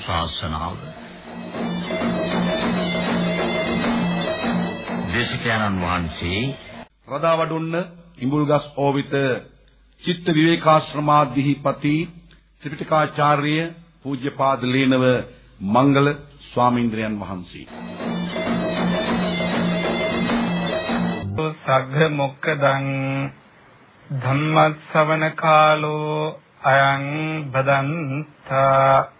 ධර්මානුශාසනාව දේශකයන්න් වහන්සේ රදාවඩුන්න ඉඹුල්ගස් ඕවිත චිත්ත විවේකාශ්‍රමාධිපති ත්‍රිපිටකාචාර්ය පූජ්‍යපාද ලේනව මංගල ස්වාමීන්ද්‍රයන් වහන්සේ. සග්ග මොක්කදං ධම්මස්සවන කාලෝ අයං බදන්තා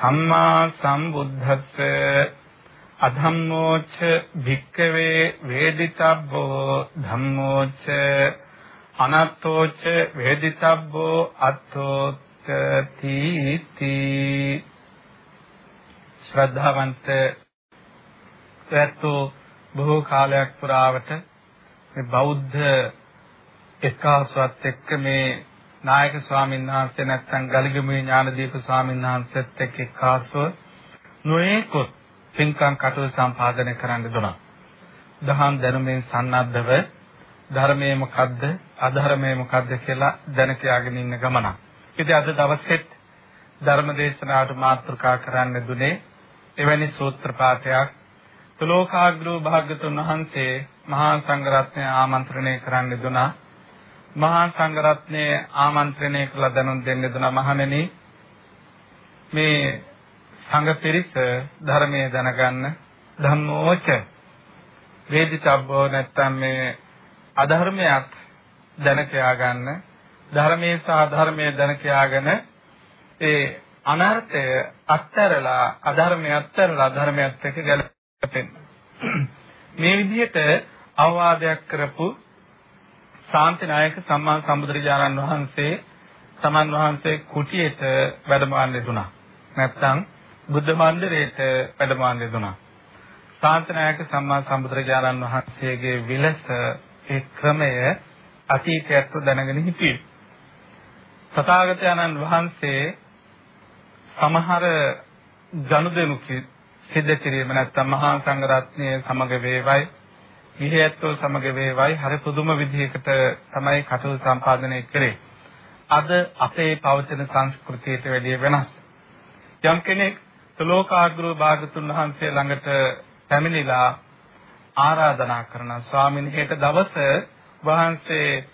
සම්මා සම්බුද්දස්ස අධම්මෝච භික්කවේ වේදිතබ්බෝ ධම්මෝච අනත්තෝච වේදිතබ්බෝ අත්තෝ තීති ශ්‍රද්ධාවන්ත පැත්තෝ බොහෝ කාලයක් පුරාවට මේ බෞද්ධ එක්කාසුවත් එක්ක මේ නායක ස්වාමීන් වහන්සේ නැත්නම් ගලිගමුවේ ඥානදීප ස්වාමීන් වහන්සේත් එක්ක එක්කාසුව නොයේකොත් පින්කම් කටයුතු සම්පාදනය කරන්න දුනා. දහම් දැනුමෙන් සන්නද්ධව ධර්මයේ මොකද්ද අධර්මයේ මොකද්ද කියලා දැන කියාගෙන ඉන්න ගමනක්. ඉතින් අද දවසෙත් ධර්ම දේශනාවට මාතෘකා කරන්න දුනේ එවැනි සූත්‍ර පාඨයක් තුලෝකාග්‍රෝ භාග්‍යතුන් වහන්සේ මහා සංඝරත්නය ආමන්ත්‍රණය කරන්න දුනා මහා සංඝරත්නය ආමන්ත්‍රණය කළ දැනුම් දෙන්න දුනා මහණෙනි මේ සංඝ පිරිස ධර්මයේ දැනගන්න ධම්මෝච වේදිතබ්බෝ නැත්තම් මේ අධර්මයක් දැන කියා ගන්න ධර්මයේ සහ ධර්මයේ දැන කියාගෙන ඒ අනර්ථය අත්හැරලා අධර්මය අත්හැරලා ධර්මයත් එක්ක ගැලපෙන්න. මේ විදිහට අවවාදයක් කරපු ශාන්තිනායක සම්මා සම්බුදුරජාණන් වහන්සේ තමන් වහන්සේ කුටියට වැඩමවන්න දුනා. නැත්තම් බුද්ධ මන්දිරයට වැඩමවන්න දුනා. ශාන්තිනායක සම්මා සම්බුදුරජාණන් වහන්සේගේ විලස ඒ ක්‍රමය අතීතයත් දැනගෙන හිටියේ. තථාගතයන්න් වහන්සේ සමහර ගනුදෙනු සිද්ධ කිරීම නැත්නම් මහා සංඝරත්නය සමග වේවයි විහෙයත්ව සමග වේවයි හරි පුදුම විදිහකට තමයි කටයුතු සම්පාදනය කරේ. අද අපේ පවතින සංස්කෘතියට වැඩිය වෙනස්. යම් කෙනෙක් තුලෝකාග්‍රෝ භාගතුන් වහන්සේ ළඟට පැමිණිලා ආරාධනා කරන ස්වාමීන් හෙට දවස වහන්සේ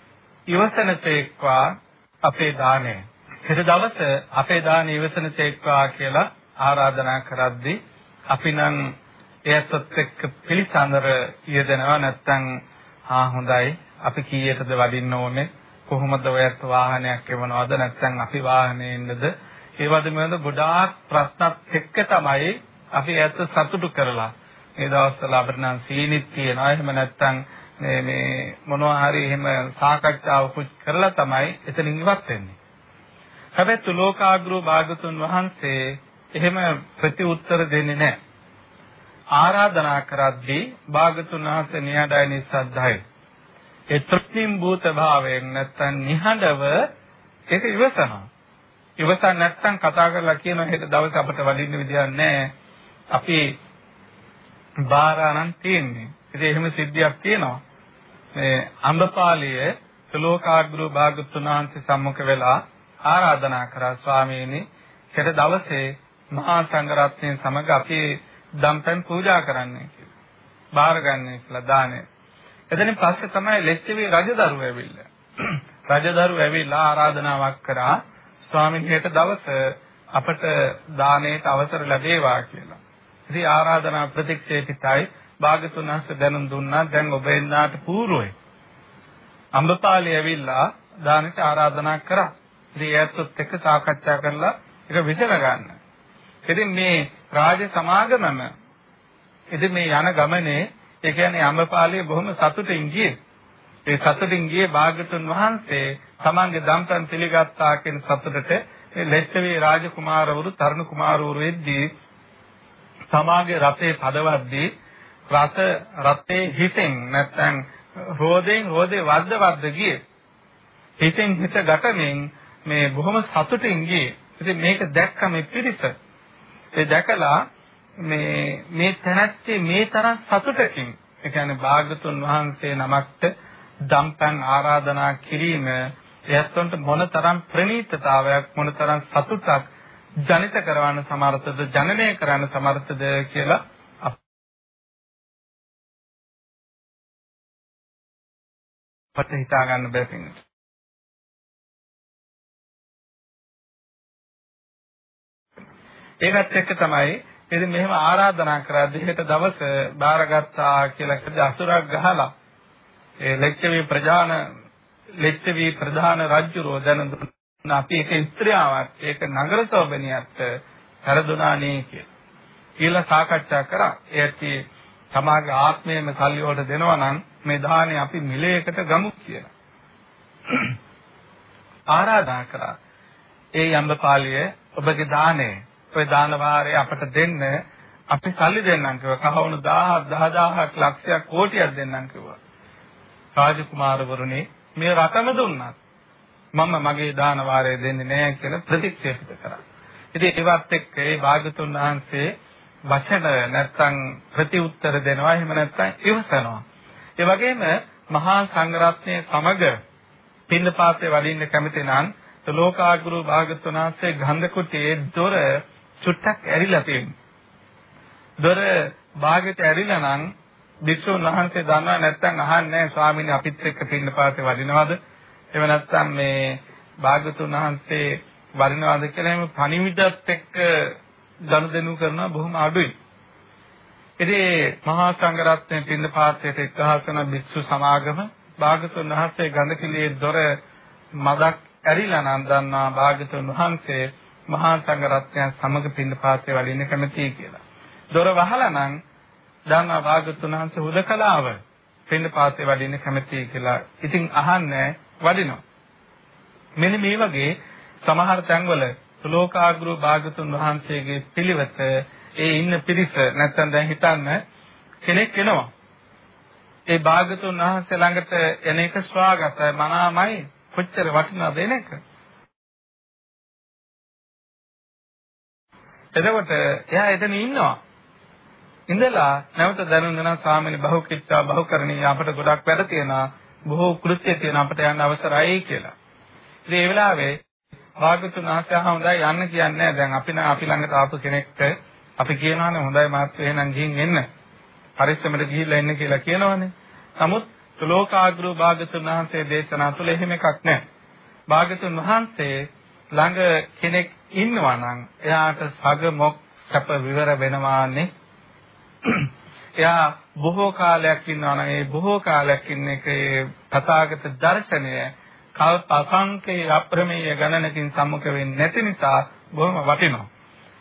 ඉවසනසේක්වා අපේ දාණය. හෙට දවස අපේ දාන ඉවසනසේක්වා කියලා ආරාධනා කරද්දී අපි නම් එයත් එක්ක පිළිසඳර යෙදෙනවා නැත්නම් ආ හොඳයි. අපි කීයටද වඩින්න ඕනේ? කොහොමද ඔයත් වාහනයක් එවනවද? නැත්නම් අපි වාහනේ ඉන්නද? ඒ වගේම ගොඩාක් ප්‍රශ්නත් එක්ක තමයි අපි ඇත්ත සතුටු කරලා. මේ දවස්වල අපිට නම් සීනිත් තියනවා. එහෙම නැත්නම් මේ මේ මොනවා හරි එහෙම සාකච්ඡාවකුත් කරලා තමයි එතනින් ඉවත් වෙන්නේ. හැබැයි තුලෝකාග්‍රෝ භාගතුන් වහන්සේ එහෙම ප්‍රතිඋත්තර දෙන්නේ නැහැ. ආරාධනා කරද්දී භාගතුන් වහන්සේ නිහඬයි නිස්සද්දයි. ඒ තෘප්තිම් භූත භාවයෙන් නැත්තම් නිහඬව ඒක ඉවසනවා. ඉවසන් නැත්තම් කතා කරලා කියන හෙට දවස් අපිට වඩින්න විදියක් නැහැ. අපි බාරානම් තියෙන්නේ. ඉතින් එහෙම සිද්ධියක් තියෙනවා. මේ අම්බපාලිය ශ්ලෝකාග්‍රෝ භාගතුන් වහන්සේ සම්මුඛ වෙලා ආරාධනා කරා ස්වාමීනි හෙට දවසේ මහා සංඝරත්නය සමග අපි දම්පැන් පූජා කරන්නේ කියලා. බාරගන්නේ කියලා දානේ. එතනින් පස්සේ තමයි ලෙච්චවි රජදරුව ඇවිල්ලා. රජදරුව ඇවිල්ලා ආරාධනාවක් කරා ස්වාමීන් හෙට දවස අපට දාණයට අවසර ලැබේවා කියලා. ඉතින් ආරාධනා ප්‍රතික්ෂේපිතයි භාගතුන් වහන්සේ දැනුම් දුන්නා දැන් ඔබ එන්නාට පූර්වයි. අම්බපාලි ඇවිල්ලා දානට ආරාධනා කරා. ඉතින් ඒත් එක්ක සාකච්ඡා කරලා ඒක විසඳ ගන්න. ඉතින් මේ රාජ සමාගමම ඉතින් මේ යන ගමනේ ඒ කියන්නේ අම්බපාලිය බොහොම සතුටින් ගියේ. ඒ සතුටින් ගියේ භාගතුන් වහන්සේ තමන්ගේ දම්පැන් පිළිගත්තා කියන සතුටට මේ ලෙච්ඡවී රාජකුමාරවරු තරුණ කුමාරවරු වෙද්දී තමාගේ රතේ පදවද්දී රත රතේ හිතෙන් නැත්නම් රෝදෙන් රෝදේ වද්ද වද්ද ගියේ. හිතෙන් හිත ගැටෙමින් මේ බොහොම සතුටින් ගියේ. ඉතින් මේක දැක්ක මේ පිරිස. ඒ දැකලා මේ මේ තැනැත්තේ මේ තරම් සතුටකින් ඒ කියන්නේ භාගතුන් වහන්සේ නමක්ට දම්පැන් ආරාධනා කිරීම එයත්ොන්ට මොනතරම් ප්‍රණීතතාවයක් මොනතරම් සතුටක් ජනිත කරවන්න සමර්ථද ජනනය කරන්න සමර්ථද කියලා අපට හිතා ගන්න බැහැ ඒකත් එක්ක තමයි ඉතින් මෙහෙම ආරාධනා කරා දෙහෙට දවස බාරගත්තා කියලා කිව්ද අසුරක් ගහලා ඒ ලෙක්චවි ප්‍රධාන ලෙක්චවි ප්‍රධාන රජුරෝ දැන දුන්න අපි එක ස්ත්‍රියාවක් ඒක නගර සෝබණියත් කරදුනානේ කියලා. කියලා සාකච්ඡා කරා. ඒටි තමාගේ ආත්මයම සල්ලි වලට දෙනවා නම් මේ දාහනේ අපි මිලයකට ගමු කියලා. ආරාධනා කරා. ඒ යම්බපාලිය ඔබගේ දානේ ඔය දාන වාරය අපට දෙන්න අපි සල්ලි දෙන්නම් කිව්වා. කහවණු 1000 10000ක් ලක්ෂයක් කෝටියක් දෙන්නම් කිව්වා. රාජකුමාරවරුනි මේ රටම දුන්නත් මම මගේ දාන වාරය දෙන්නේ නැහැ කියලා ප්‍රතික්ෂේපිත කරා. ඉතින් ඒවත් එක්ක ඒ භාගතුන් වහන්සේ වචන නැත්තම් ප්‍රතිඋත්තර දෙනවා එහෙම නැත්තම් ඉවසනවා. ඒ වගේම මහා සංඝරත්නයේ සමග පින්නපාතේ වඩින්න කැමති නම් ලෝකාගුරු භාගතුන් වහන්සේ ගන්ධ කුටියේ දොර චුට්ටක් ඇරිලා තියෙනවා. දොර භාගෙට ඇරිලා නම් භික්ෂුන් වහන්සේ දන්නවා නැත්නම් අහන්නේ නැහැ ස්වාමීනි අපිත් එක්ක පින්නපාතේ වඩිනවද? එහෙම නැත්නම් මේ භාගතුන් වහන්සේ වඩිනවද කියලා එහෙම පණිවිඩත් එක්ක ගනුදෙනු කරනවා බොහොම අඩුයි. ඉතින් මහා සංඝරත්නයේ පින්නපාතයට එක්හසන භික්ෂු සමාගම භාගතුන් වහන්සේ ගඳකිලියේ දොර මදක් ඇරිලා නම් දන්නා භාගතුන් වහන්සේ මහා සංඝරත්නයන් සමග පින්නපාතේ වඩින්න කැමතියි කියලා. දොර වහලා නම් දන්නා භාගතුන් වහන්සේ හුදකලාව පින්නපාතේ වඩින්න කැමතියි කියලා. ඉතින් අහන්නේ වඩිනවා. මෙන්න මේ වගේ සමහර තැන්වල සුලෝකාග්‍රු භාගතුන් වහන්සේගේ පිළිවෙත ඒ ඉන්න පිරිස නැත්තම් දැන් හිතන්න කෙනෙක් එනවා. ඒ භාගතුන් වහන්සේ ළඟට එන එක ස්වාගතයි මනාමයි කොච්චර වටිනවද එන එක. එතකොට එයා එතන ඉන්නවා. ඉඳලා නැවත දැනුම් දෙනවා ස්වාමීනි බහුකිච්ඡා බහුකරණී අපට ගොඩක් වැඩ තියෙනවා බොහෝ කෘත්‍ය තියෙන අපට යන්න අවසරයි කියලා. ඉතින් ඒ වෙලාවේ භාගතුන් වහන්සේ හොඳයි යන්න කියන්නේ දැන් අපි අපි ළඟට ආපු කෙනෙක්ට අපි කියනවානේ හොඳයි මාත් එහෙනම් ගිහින් එන්න. පරිස්සමට ගිහිල්ලා එන්න කියලා කියනවානේ. නමුත් ලෝකාග්‍රෝ භාගතුන් වහන්සේ දේශනා තුළ එහෙම එකක් නැහැ. භාගතුන් වහන්සේ ළඟ කෙනෙක් ඉන්නවා නම් එයාට සග මොක් සැප විවර වෙනවානේ. එයා බොහෝ කාලයක් ඉන්නවා නම් ඒ බොහෝ කාලයක් ඉන්න එකේ තථාගත දර්ශනය කල්ප අසංකේ අප්‍රමේය ගණනකින් සම්මුඛ වෙන්නේ නැති නිසා බොහොම වටිනවා.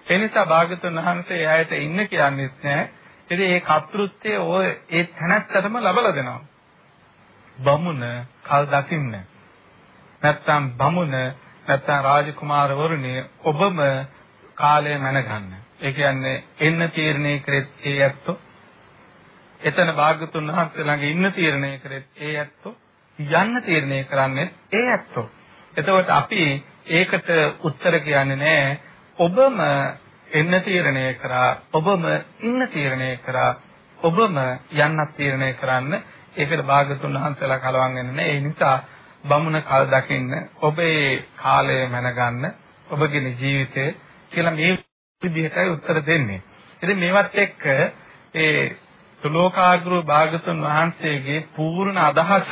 ඒ නිසා භාගතුන් වහන්සේ එයාට ඉන්න කියන්නේත් නැහැ. ඉතින් ඒ කර්තෘත්වය ඔය ඒ තැනැත්තටම ලබලා දෙනවා. බමුණ කල් දකින්න. නැත්තම් බමුණ නැත්තම් රාජකුමාරවරුනි ඔබම කාලය මැනගන්න. ඒ කියන්නේ එන්න තීරණය කරෙත් ඒ ඇත්තෝ. එතන භාගතුන් වහන්සේ ළඟ ඉන්න තීරණය කරෙත් ඒ ඇත්තෝ. යන්න තීරණය කරන්නේ ඒ ඇත්තෝ. එතකොට අපි ඒකට උත්තර කියන්නේ නැහැ ඔබම එන්න තීරණය කරා ඔබම ඉන්න තීරණය කරා ඔබම යන්නත් තීරණය කරන්න. ඒකට භාගතුන් වහන්සේලා කලවම් වෙන්නේ නැහැ ඒ නිසා බමුණ කල් දකින්න ඔබේ කාලය මැනගන්න ඔබගේ ජීවිතය කියලා මේ විදිහටයි උත්තර දෙන්නේ. ඉතින් මේවත් එක්ක ඒ තුලෝකාග්‍රෝ භාගතුන් වහන්සේගේ පූර්ණ අදහස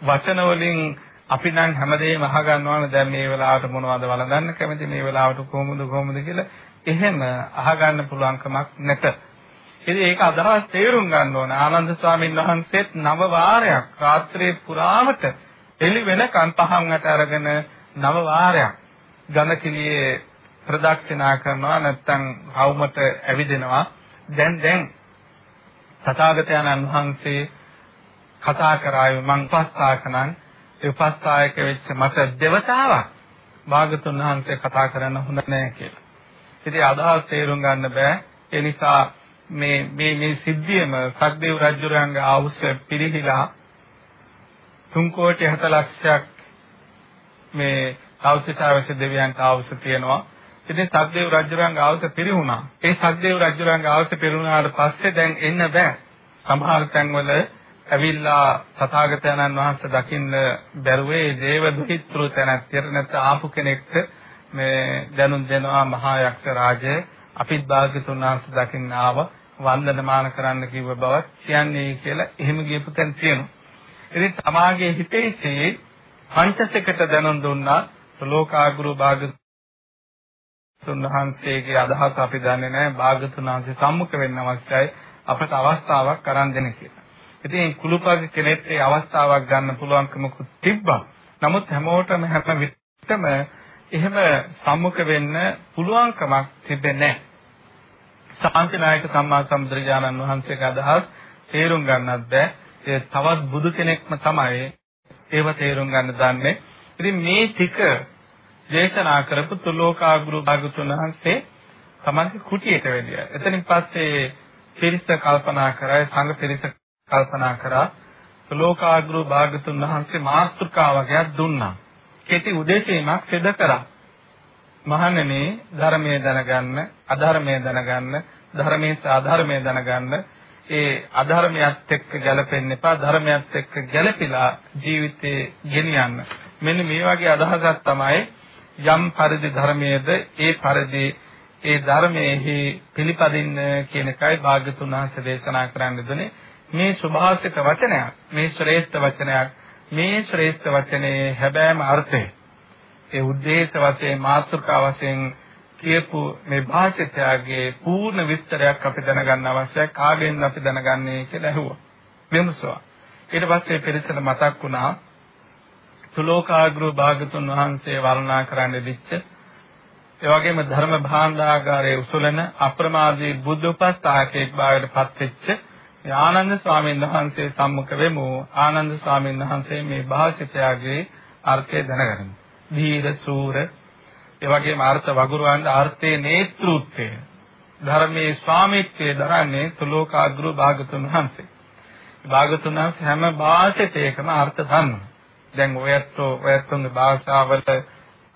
වචන වලින් අපි නම් හැමදේම අහගන්නවනේ දැන් මේ වෙලාවට මොනවද වළඳන්න කැමති මේ වෙලාවට කොහොමද කොහොමද කියලා එහෙම අහගන්න පුළුවන් කමක් නැත. ඉතින් ඒක අදහස් තේරුම් ගන්න ඕන. ආනන්ද ස්වාමීන් වහන්සේත් නව වාරයක් රාත්‍රියේ පුරාමට එළි වෙනකන් පහන්කට අරගෙන නව වාරයක් ගණකිලියේ ප්‍රදක්ෂිනා කරනවා නැත්නම් රවුමට ඇවිදිනවා. දැන් දැන් තථාගතයන්න් වහන්සේ කතා කරාවේ මං උපස්ථාකනන් ඒ උපස්ථායක වෙච්ච මට දෙවතාවක් භාගතුන් වහන්සේ කතා කරන්න හොඳ නැහැ කියලා. ඉතින් අදහස් තේරුම් ගන්න බෑ. ඒ නිසා මේ මේ මේ සිද්ධියම සක්දේව රජුරන්ගේ ආවුස පිරිහිලා 3 කෝටි 7 ලක්ෂයක් මේ තවතිසාවස දෙවියන්ට ආවුස තියෙනවා. ඉතින් සක්දේව රජුරන්ගේ ආවුස පිරිහුණා. ඒ සක්දේව රජුරන්ගේ ආවුස පිරිහුණාට පස්සේ දැන් එන්න බෑ. සමහර තැන්වල ඇවිල්ලා තථාගතයන්න් වහන්සේ දකින්න බැරුවේ දේව දුහිතෘ තැනක් නැත්නම් ආපු කෙනෙක්ට මේ දැනුම් දෙනවා මහා යක්ෂ රාජය අපිත් භාග්‍යතුන් වහන්සේ දකින්න ආව වන්දනමාන කරන්න කිව්ව බව කියන්නේ කියලා එහෙම ගියපු තැන් තියෙනවා. ඉතින් තමාගේ හිතේසේ පංචසෙකට දැනුම් දුන්නා ලෝකාගුරු භාග්‍යතුන් වහන්සේගේ අදහස අපි දන්නේ නැහැ භාග්‍යතුන් වහන්සේ සම්මුඛ වෙන්න අවශ්‍යයි අපට අවස්ථාවක් අරන් දෙන්න කියලා. ඉතින් කුළුපග කෙනෙක්ට ඒ අවස්ථාවක් ගන්න පුළුවන්කමකුත් තිබ්බා. නමුත් හැමෝටම හැම විටම එහෙම සම්මුඛ වෙන්න පුළුවන්කමක් තිබෙන්නේ නැහැ. ශාන්තිනායක සම්මා සම්බුදුරජාණන් වහන්සේගේ අදහස් තේරුම් ගන්නත් බෑ. ඒ තවත් බුදු කෙනෙක්ම තමයි ඒව තේරුම් ගන්න දන්නේ. ඉතින් මේ ටික දේශනා කරපු තුලෝකාගුරු භාගතුන් වහන්සේ තමන්ගේ කුටියට වැඩියා. එතනින් පස්සේ පිරිස කල්පනා කරා සංඝ පිරිස කල්පනා කරා ලෝකාග්‍ර භාගතුන් වහන්සේ මාත්‍රිකාවකයක් දුන්නා. කෙටි උදෙසීමක් සිදු කරා. මහණෙනි ධර්මයේ දැනගන්න, අධර්මයේ දැනගන්න, ධර්මයේ සාධර්මයේ දැනගන්න, ඒ අධර්මයත් එක්ක ගැලපෙන්න එපා, ධර්මයත් එක්ක ගැලපිලා ජීවිතේ ගෙනියන්න. මෙන්න මේ වගේ අදහසක් තමයි යම් පරිදි ධර්මයේද ඒ පරිදි ඒ ධර්මයේහි පිළිපදින්න කියන එකයි භාග්‍යතුන් වහන්සේ දේශනා කරන්න දුන්නේ. මේ සුභාසිත වචනයක් මේ ශ්‍රේෂ්ඨ වචනයක් මේ ශ්‍රේෂ්ඨ වචනේ හැබෑම අර්ථය ඒ ಉದ್ದೇಶ වශයෙන් මාතෘකා වශයෙන් කියපු මේ භාෂිතයාගේ පූර්ණ විස්තරයක් අපි දැනගන්න අවශ්‍යයි කාගෙන්ද අපි දැනගන්නේ කියලා ඇහුවා විමසුවා ඊට පස්සේ පිරිසට මතක් වුණා සුලෝකාග්‍ර භාගතුන් වහන්සේ වර්ණනා කරන්න දිච්ච ඒ වගේම ධර්ම භාණ්ඩාගාරයේ උසුලන අප්‍රමාදී බුද්ධ උපස්ථායකෙක් බවට පත් වෙච්ච ආනන්ද ස්වාමීන් වහන්සේ සම්මුඛ වෙමු ආනන්ද ස්වාමීන් වහන්සේ මේ භාෂිතයාගේ අර්ථය දැනගනිමු. ධීර සූර ඒ වගේම අර්ථ වගුරුවන්ගේ අර්ථයේ නේතෘත්වය ධර්මයේ ස්වාමීත්වයේ දරන්නේ තුලෝකාග්‍ර භාගතුන් වහන්සේ. භාගතුන් වහන්සේ හැම භාෂිතයකම අර්ථ දන්නවා. දැන් ඔයත් ඔයත්තුන්ගේ භාෂාවල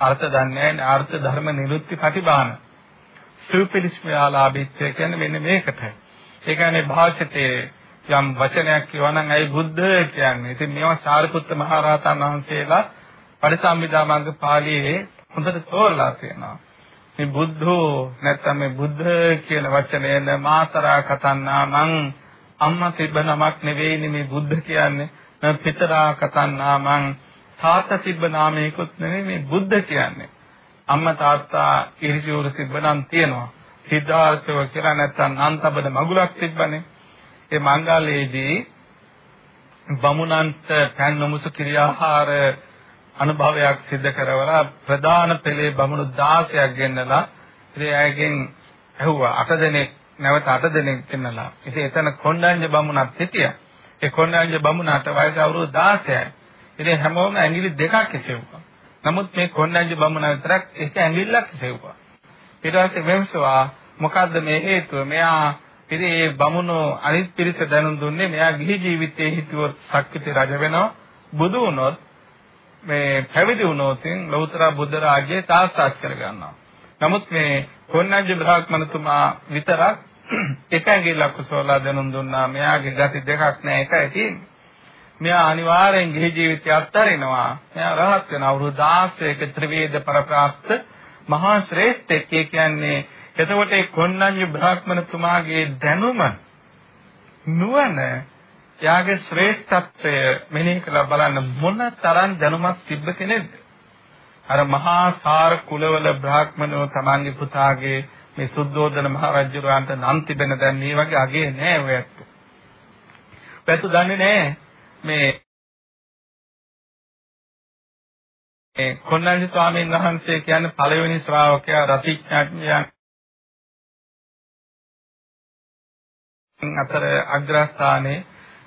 අර්ථ දන්නේ නැහැ අර්ථ ධර්ම නිරුක්ති ප්‍රතිබාන. සුපිලිස්මයාලාභීත්වය කියන්නේ මෙන්න මේකටයි. ඒ කියන්නේ භාෂිතේ යම් වචනයක් කියවනම් ඇයි බුද්ධ කියන්නේ. ඉතින් මේවා සාරිපුත්ත මහ රහතන් වහන්සේලා පරිසම්විදා මඟ පාළියේ හොඳට තෝරලා තියෙනවා. මේ බුද්ධෝ නැත්නම් මේ බුද්ධ කියන වචනයෙන් මාතරා කතන්නා මං අම්මා තිබ්බ නමක් නෙවෙයිනේ මේ බුද්ධ කියන්නේ. පිතරා කතන්නා මං තාත්තා තිබ්බ නාමයකුත් නෙවෙයි මේ බුද්ධ කියන්නේ. අම්මා තාත්තා ඉරිසිවරු තිබ්බ නම් තියෙනවා. සිද්ධාර්ථව කියලා නැත්නම් අන්තබද මගුලක් තිබ්බනේ. ඒ මංගලයේදී බමුණන්ට පෑන් නොමුසු ක්‍රියාහාර අනුභවයක් සිදු කරවලා ප්‍රධාන පෙළේ බමුණු 16ක් ගෙන්නලා ඉතින් ඇයගෙන් ඇහුවා අට දෙනෙක් නැවත අට දෙනෙක් ගෙන්නලා. ඉතින් එතන කොණ්ඩඤ්ඤ බමුණක් හිටියා. ඒ කොණ්ඩඤ්ඤ බමුණට වයස අවුරුදු 16යි. ඉතින් හැමෝම ඇඟිලි දෙකක් එසෙව්වා. නමුත් මේ කොණ්ඩඤ්ඤ බමුණ විතරක් එක ඇඟිල්ලක් එසෙව්වා. ඊට පස්සේ මෙව්සවා මොකද්ද මේ හේතුව? මෙයා ඉතින් මේ බමුණෝ අනිත් පිරිස දැනුම් දුන්නේ මෙයා ගිහි ජීවිතයේ හිතුවොත් ශක්තිති රජ වෙනවා. බුදු වුණොත් මේ පැවිදි වුණොත් ලෞතර බුද්ධ රාජ්‍යය තාස්තාත් කරගන්නවා. නමුත් මේ කොණ්ණඤ්ඤ බ්‍රාහ්මණතුමා විතරක් එක ඇඟිල්ලක් උසවලා දැනුම් දුන්නා. මෙයාගේ ගති දෙකක් නෑ එකයි තියෙන්නේ. මෙයා අනිවාර්යෙන් ගිහි ජීවිතය අත්හරිනවා. මෙයා රහත් වෙන අවුරුදු 16ක ත්‍රිවේද පරප්‍රාප්ත මහා ශ්‍රේෂ්ඨ කියන්නේ එතකොට ඒ කොණ්ණඤ්ඤ බ්‍රාහ්මණතුමාගේ දැනුම නුවණ යාගේ ශ්‍රේෂ්ඨත්වය මෙනෙහි කරලා බලන්න මොන තරම් දැනුමක් තිබ්බ කෙනෙක්ද? අර මහා සාර කුලවල බ්‍රාහ්මණෝ තමන්ගේ පුතාගේ මේ සුද්ධෝදන මහ රජුරවන්ට නම් තිබෙන දැන් මේ වගේ අගේ නෑ ඔයත්. පැතු දන්නේ නෑ. මේ කොණ්ණඤ්ඤ ස්වාමීන් වහන්සේ කියන්නේ පළවෙනි ශ්‍රාවකයා රතිඥාඥයන් අතර අග්‍රස්ථානයේ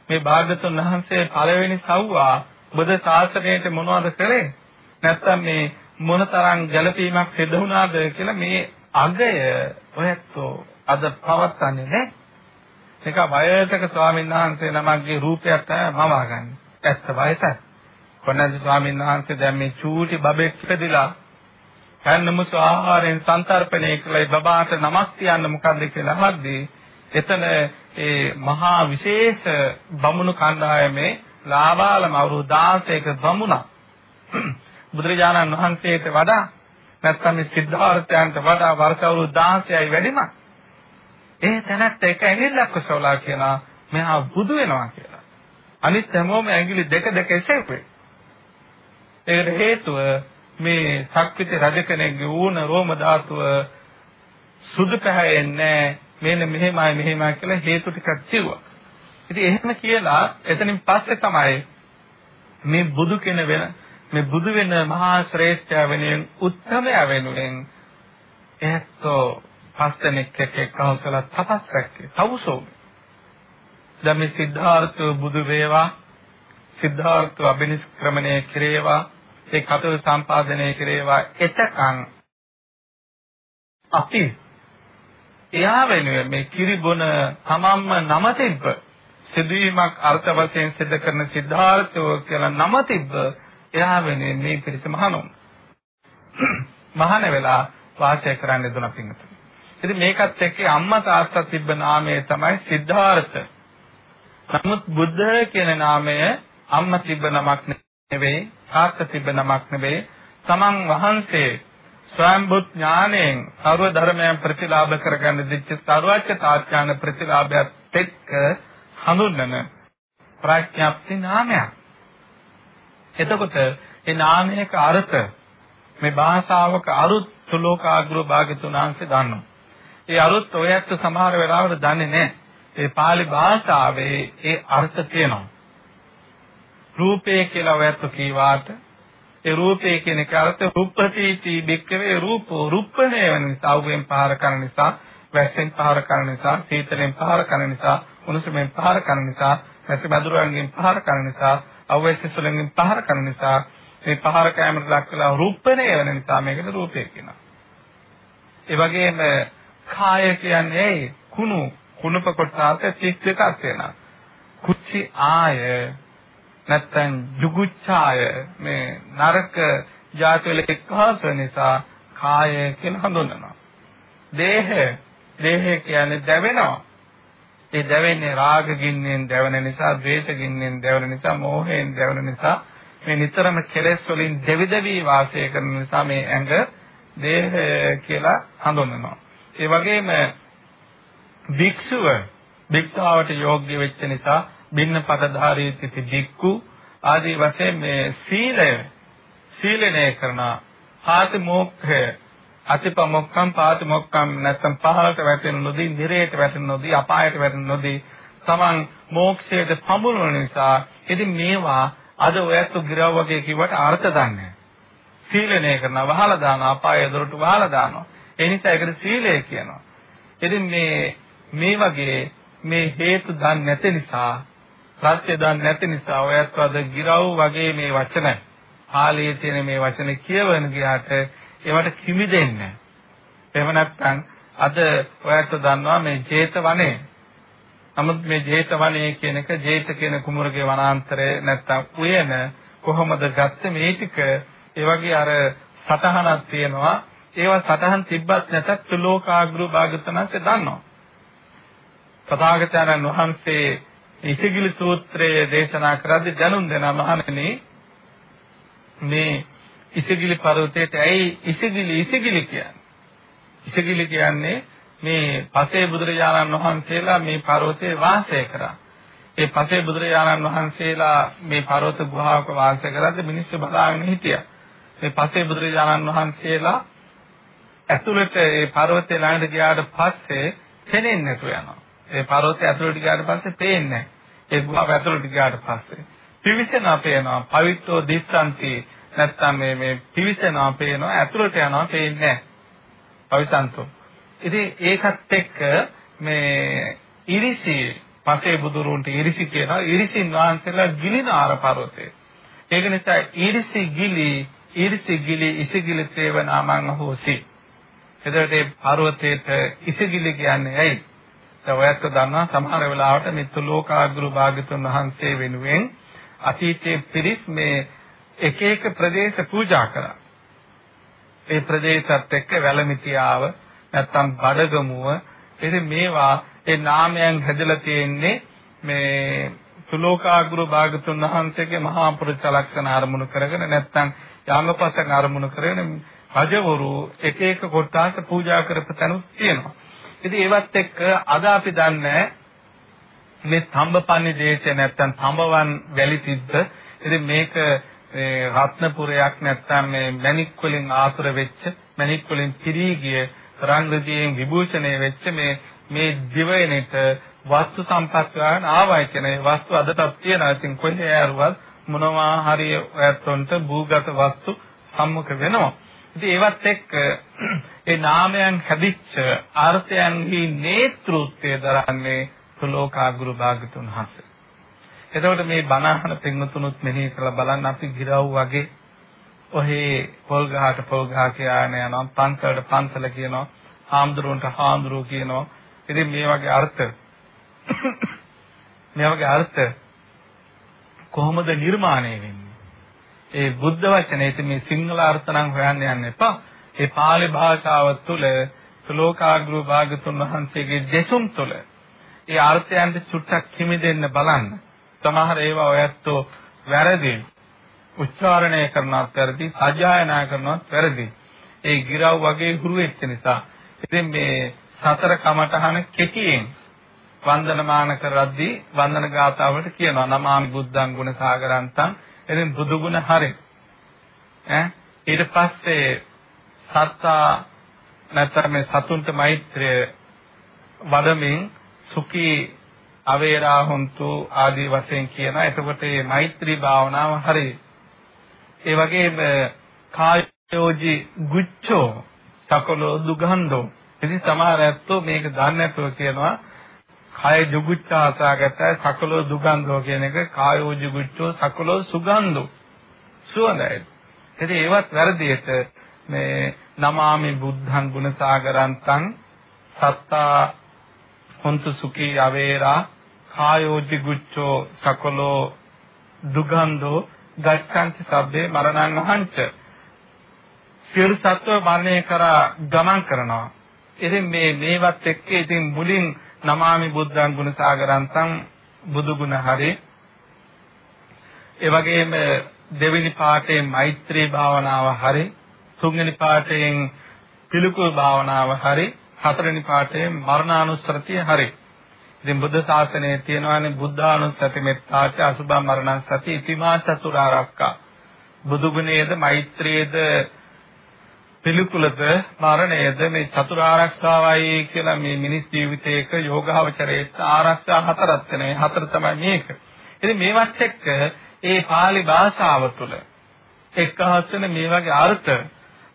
මේ භාගතුන් වහන්සේ පළවෙනි සව්වා බුද්ධ ශාසනයට මොනවද කරේ? නැත්තම් මේ මොනතරම් ගැළපීමක් සිදු වුණාද කියලා මේ අගය ඔයත්ෝ අද පවත්න්නේ නැහැ. ඒක වයසක ස්වාමීන් වහන්සේ නමක්ගේ රූපයක් තමයි මවාගන්නේ. ඇත්ත වයසයි. කොණ්ඩඤ්ඤ ස්වාමීන් වහන්සේ දැන් මේ චූටි බබෙක් ඉපදිලා කන්නමුසු ආහාරයෙන් සංතරපණය කළේ බබාට නමක් තියන්න මොකද්ද කියලා අහද්දී එතන ඒ මහා විශේෂ බමුණු කණ්ඩායමේ ලාබාලම අවුරුදු 16ක බමුණා බුදුරජාණන් වහන්සේට වඩා නැත්නම් මේ සිද්ධාර්ථයන්ට වඩා වර්ෂ අවුරුදු 16යි වැඩිම ඒ තැනත් එක ඇඟිල්ලක් ඔසවලා කියනවා මෙහා බුදු වෙනවා කියලා. අනිත් හැමෝම ඇඟිලි දෙක දෙක එසෙව්වේ. ඒකට හේතුව මේ ශක්විත රජ කෙනෙක්ගේ ඌන රෝම ධාතුව සුදු පැහැයෙන්නේ මෙන්න මෙහෙමයි මෙහෙමයි කියලා හේතු ටිකක් කිව්වා. ඉතින් එහෙම කියලා එතනින් පස්සේ තමයි මේ බුදු කෙන වෙන මේ බුදු වෙන මහා ශ්‍රේෂ්ඨය වෙනුවෙන් උත්තමය වෙනුවෙන් එහතෝ පස්තෙනෙක් එක්ක කවසලා තපස් රැක්කේ. තවුසෝ. දැන් මේ සිද්ධාර්ථ බුදු වේවා සිද්ධාර්ථ අබිනිෂ්ක්‍රමණය කෙරේවා ඒ කටයුතු සම්පාදනය කෙරේවා එතකන් අපි එයා වෙනුවෙන් මේ කිරිබොන තමන්ම නම තිබ්බ සිදුවීමක් අර්ථ වශයෙන් සිදු කරන සිද්ධාර්ථය කියලා නම තිබ්බ එයා වෙනුවෙන් මේ පිරිස මහණුන් මහාන වෙලා වාසය කරන්න දුන පිංගතු. ඉතින් මේකත් එක්ක අම්මා තාත්තා තිබ්බ නාමය තමයි සිද්ධාර්ථ. නමුත් බුද්ධ කියන නාමය අම්මා තිබ්බ නමක් නෙවෙයි තාත්තා තිබ්බ නමක් නෙවෙයි. තමන් වහන්සේ ස්වයංබුත් ඥාණයෙන් ਸਰව ධර්මයන් ප්‍රතිලාභ කරගන්න දිච්ච සර්වඥතාඥාන ප්‍රතිලාභයත් එක්ක හඳුන්වන ප්‍රඥාප්ති නාමයක්. එතකොට ඒ නාමයක අර්ථ මේ භාෂාවක අරුත් සුලෝකාග්‍රෝ භාග්‍යතුන් වහන්සේ දන්නවා. ඒ අරුත් ඔයත් සමහර වෙලාවට දන්නේ නැහැ. ඒ pāli භාෂාවේ ඒ අර්ථ තියෙනවා. රූපේ කියලා ඔයත් කීවාට ඒ රූපේ කියන එක අර්ථ රූපපීති බික්කවේ රූපෝ රූපණය වෙන නිසා උගෙන් පහර කරන නිසා වැස්සෙන් පහර කරන නිසා සීතලෙන් පහර කරන නිසා උණුසුමෙන් පහර කරන නිසා වැස්ස බදුරන්ගෙන් පහර කරන නිසා අවශ්‍ය සුලෙන් පහර කරන නිසා මේ පහර කැමරට ලක් කළා රූපණය වෙන නිසා මේකට රූපය කියනවා. ඒ වගේම කාය කියන්නේ කුණු කුණප කොටස 32ක් වෙනවා. කුච්චි ආය නැත්නම් ජුගුච්ඡාය මේ නරක ජාතිවල එක්හස නිසා කාය කියලා හඳුන්වනවා. දේහය දේහය කියන්නේ දැවෙනවා. ඒ දැවෙන්නේ රාග ගින්නෙන් දැවෙන නිසා, ද්වේෂ ගින්නෙන් දැවෙන නිසා, මෝහයෙන් දැවෙන නිසා මේ නිතරම කෙලෙස් වලින් දෙවි දෙවි වාසය කරන නිසා මේ ඇඟ දේහය කියලා හඳුන්වනවා. ඒ වගේම භික්ෂුව භික්ෂාවට යෝග්‍ය වෙච්ච නිසා බින්නපතධාරී තිති බික්කු ආදී වශයෙන් මේ සීලය සීලනය කරන පාතිමොක්ඛය අතිපමොක්ඛම් පාතිමොක්ඛම් නැත්නම් පහළට වැටෙන නොදී නිරේට වැටෙන නොදී අපායට වැටෙන නොදී තමන් මෝක්ෂයට පමුණුන නිසා ඉතින් මේවා අද ඔයත් ගිරව වගේ කිව්වට අර්ථ දන්නේ සීලනය කරන වහලා දානවා අපාය දොරටු වහලා දානවා. ඒ නිසා ඒකට සීලය කියනවා. ඉතින් මේ මේ වගේ මේ හේතු දන්නේ නැති නිසා ප්‍රත්‍ය දන්නේ නැති නිසා ඔයත් අද ගිරව් වගේ මේ වචන පාළියේ තියෙන මේ වචන කියවන ගියාට ඒවට කිමි දෙන්නේ? එහෙම නැත්නම් අද ඔයත් දන්නවා මේ 제තවනේ නමුත් මේ 제තවනේ කියන එක 제ත කියන කුමරුගේ වනාන්තරය නැත්නම් උයන කොහොමද ගත්තේ? මේ ටික ඒ වගේ අර සතහනක් තියෙනවා. ඒවා සතහන් තිබ්බත් නැතත් ලෝකාග්‍රෝ භාගතනන්සේ දන්නවා. තථාගතයන් වහන්සේ ඉසිගිලි සූත්‍රයේ දේශනා කරද්දී දැනුම් දෙන මහණෙනි මේ ඉසිගිලි පර්වතයට ඇයි ඉසිගිලි ඉසිගිලි කියන්නේ? ඉසිගිලි කියන්නේ මේ පසේ බුදුරජාණන් වහන්සේලා මේ පර්වතයේ වාසය කරා. ඒ පසේ බුදුරජාණන් වහන්සේලා මේ පර්වත ගුහාවක වාසය කරද්දී මිනිස්සු බලාගෙන හිටියා. මේ පසේ බුදුරජාණන් වහන්සේලා ඇතුළට ඒ පර්වතේ ළඟට ගියාට පස්සේ පෙනෙන්නේ නැතුව යනවා. ඒ පර්වතය ඇතුළට ගියාට පස්සේ පේන්නේ ඒ ගුහාව ඇතුළට ගියාට පස්සේ පිවිසෙනවා පේනවා. පවිත්‍රෝ දිස්සන්ති. නැත්තම් මේ මේ පිවිසෙනවා පේනවා. ඇතුළට යනවා පේන්නේ පවිසන්තෝ ඉතින් ඒකත් එක්ක මේ ඉරිසි පසේ බුදුරුන්ට ඉරිසි කියනවා. ඉරිසින් වහන්සේලා ගිලිනාර පර්වතේ ඒක නිසා ඉරිසි ගිලි ඉරිසි ගිලි ඉසිගිලි තේව නාමං හෝසි එතකොට මේ පර්වතයට ඉසිගිලි කියන්නේ ඇයි? දැන් ඔයත් දන්නවා සමහර වෙලාවට මිත්තු ලෝකාගුරු භාග්‍යතුන් වහන්සේ වෙනුවෙන් අතීතයේ පිරිස් මේ එක එක ප්‍රදේශ පූජා කරා. ඒ ප්‍රදේශات එක්ක වැලමිටියාව නැත්තම් බඩගමුව ඉතින් මේවා ඒ නාමයන් හැදලා තියෙන්නේ මේ සුලෝකාගුරු භාගතුන් වහන්සේගේ මහා පුරුෂ ලක්ෂණ අරමුණු කරගෙන නැත්තම් යාමපසක අරමුණු කරගෙන රජවරු එක එක කොටස් පූජා කරපු තැනුත් තියෙනවා. ඉතින් ඒවත් එක්ක අද අපි දන්නේ මේ තඹපන්නි දේශේ නැත්තම් තඹවන් වැලි තිද්ද ඉතින් මේක රත්නපුරයක් නැත්තම් මේ මණික් වලින් ආසුර වෙච්ච මණික් වලින් පිරී ගිය රංගදීන් විභූෂණය වෙච්ච මේ මේ දිවයිනට වස්තු සම්පත් ගන්න ආවයි කියන ඒ වස්තු අදටත් තියෙනවා. ඉතින් කොහේ ඇරුවත් මොනවා හරි ඔයත්ොන්ට භූගත වස්තු සම්මුඛ වෙනවා. ඉතින් ඒවත් එක්ක ඒ නාමයන් හැදිච්ච අර්ථයන්හි නේතෘත්වය දරන්නේ සුලෝකාගුරු භාගතුන් වහන්සේ. එතකොට මේ බණහන පින්වතුනුත් මෙහි කරලා බලන්න අපි ගිරව් වගේ ඔහේ පොල් ගහට පොල් ගහ කියන යනවා පන්සලට පන්සල කියනවා හාමුදුරුවන්ට හාමුදුරුවෝ කියනවා ඉතින් මේ වගේ අර්ථ මේ වගේ අර්ථ කොහොමද නිර්මාණය වෙන්නේ ඒ බුද්ධ වචනේ ඉතින් මේ සිංහල අර්ථ නම් හොයන්න යන්න එපා. ඒ pāli භාෂාව තුළ ශ්ලෝකාග්‍රු භාගතුන් වහන්සේගේ දෙසුම් තුළ ඒ අර්ථයන්ට චුට්ටක් කිමිදෙන්න බලන්න. සමහර ඒවා ඔයත්තු වැරදි. උච්චාරණය කරනවත් වැරදි සජායනා කරනවත් වැරදි. ඒ ගිරව් වගේ හුරු වෙච්ච නිසා ඉතින් මේ සතර කමඨහන කෙටියෙන් වන්දනමාන කරද්දී වන්දන ගාථාවලට කියනවා නමාමි බුද්ධං ගුණ සාගරන්තං එදින් බුදු ගුණ හරි ඈ ඊට පස්සේ සත්තා නැත්නම් මේ සතුන්ට මෛත්‍රිය වඩමින් සුඛී අවේරා හොන්තු ආදී වශයෙන් කියනවා. එතකොට මේ මෛත්‍රී භාවනාව හරි. ඒ වගේම කායෝජි ගුච්ඡෝ සකලෝ දුගන්ධෝ. ඉතින් සමහර ඇත්තෝ මේක දන්නේ නැතුව කියනවා කාය දුගුච්ඡාසගතයි සකලෝ දුගන්ධෝ කියන එක කායෝජි ගුච්ඡෝ සකලෝ සුගන්ධෝ. සුවඳයි. ඉතින් ඒවත් වැරදියට මේ නමාමි බුද්ධං ගුණසාගරන්තං සත්තා හොන්තු සුඛී අවේරා කායෝජි ගුච්ඡෝ සකලෝ දුගන්ධෝ ගච්ඡanti සබ්බේ මරණං අහංච සියලු සත්ව මරණය කරා ගමන් කරනවා ඉතින් මේ මේවත් එක්ක ඉතින් මුලින් නමාමි බුද්ධං ගුණ සාගරන්තං බුදු ගුණ හරි. ඒ වගේම දෙවෙනි පාඩේ මෛත්‍රී භාවනාව හරි තුන්වෙනි පාඩයෙන් පිළිකුල් භාවනාව හරි හතරවෙනි පාඩේ මරණානුස්සතිය හරි. ඉතින් බුද්ධ ශාසනයේ තියෙනවානේ බුද්ධානුස්සති මෙත්තාච අසුභ මරණස්සති ඉතිමා චතුරාර්යක්කා බුදු ගුණයේද මෛත්‍රියේද පිළිකුලද මරණයද මේ චතුරාර්යක්ෂාවයි කියලා මේ මිනිස් ජීවිතයක යෝගාවචරයට ආරක්ෂා හතරක් වෙනවා. හතර තමයි මේක. ඉතින් මේවත් එක්ක ඒ pāli භාෂාව තුළ එක්කහස් වෙන මේ වගේ අර්ථ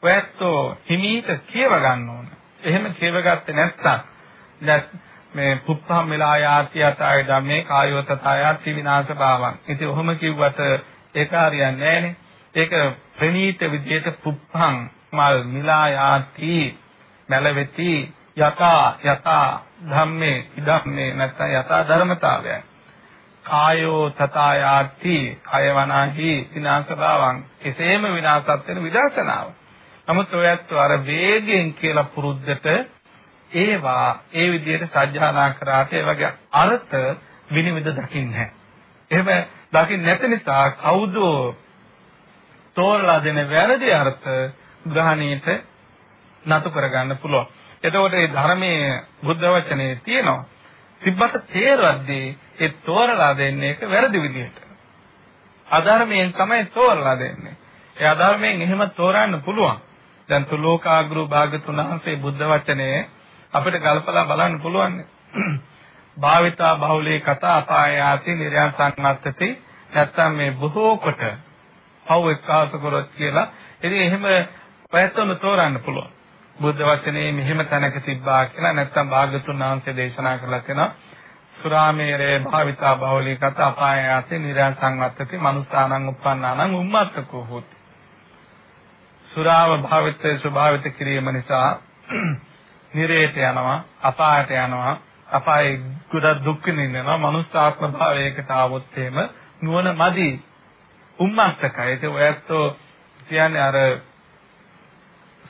ඔයත්ෝ හිමීට කියව ගන්න ඕන. එහෙම කියවගත්තේ නැත්තම් මේ පුප්පම් වෙලා යාති යතය ධම්මේ කායෝ තතයාති විනාශ භාවං. ඉතින් ඔහොම කිව්වට ඒක හරියන්නේ නැහනේ. ඒක ප්‍රනීත විදියට පුප්පම් මල් මිලා යාති මැලවෙති යතා යතා ධම්මේ ඉදම්මේ නැත්නම් යතා ධර්මතාවයයි. කායෝ තතයාති කය වනාහි විනාශ භාවං. එසේම විනාශත් වෙන විදර්ශනාව. නමුත් ඔයත් අර වේගයෙන් කියලා පුරුද්දට ඒවා ඒ විදිහට සජ්ජානා කරාට ඒ වගේ අර්ථ විනිවිද දකින්නේ නැහැ. එහෙම දකින්නේ නැති නිසා කවුද තෝරලා දෙන වැරදි අර්ථ ග්‍රහණයට නතු කරගන්න පුළුවන්. එතකොට මේ ධර්මයේ බුද්ධ වචනේ තියෙනවා. තිබ්බට තේරවද්දී ඒ තෝරලා දෙන්නේ ඒක වැරදි විදිහට. අධර්මයෙන් තමයි තෝරලා දෙන්නේ. ඒ අධර්මයෙන් එහෙම තෝරන්න පුළුවන්. දැන් තුලෝකාග්‍රු භාගතුන් වහන්සේ බුද්ධ වචනේ අපිට ගල්පලා බලන්න පුළුවන්. භාවිතා බහුලී කතා අපායාති නිර්යන් සංගතති නැත්තම් මේ බොහෝ කොට පව් එක්කාස කරොත් කියලා. ඉතින් එහෙම පැත්තොන තෝරන්න පුළුවන්. බුද්ධ වචනේ මෙහෙම තැනක තිබ්බා කියලා නැත්තම් භාගතුන් වහන්සේ දේශනා කළා කියනවා. සුරාමේරේ භාවිතා බහුලී කතා අපායාති නිර්යන් සංගතති මනුස්සානං උප්පන්නානං උම්මත්තකෝ හොති. සුරාව භාවිතේ ස්වභාවිත කිරීම නිසා නිරේත යනවා, අපායට යනවා, අපායේ ගොඩක් දුක් විඳිනවා. මනුස්සාත්ම භාවයකට ආවොත් එහෙම නුවණ මදි. උම්මත්තකයි. ඒක ඔයත්ෝ කියන්නේ අර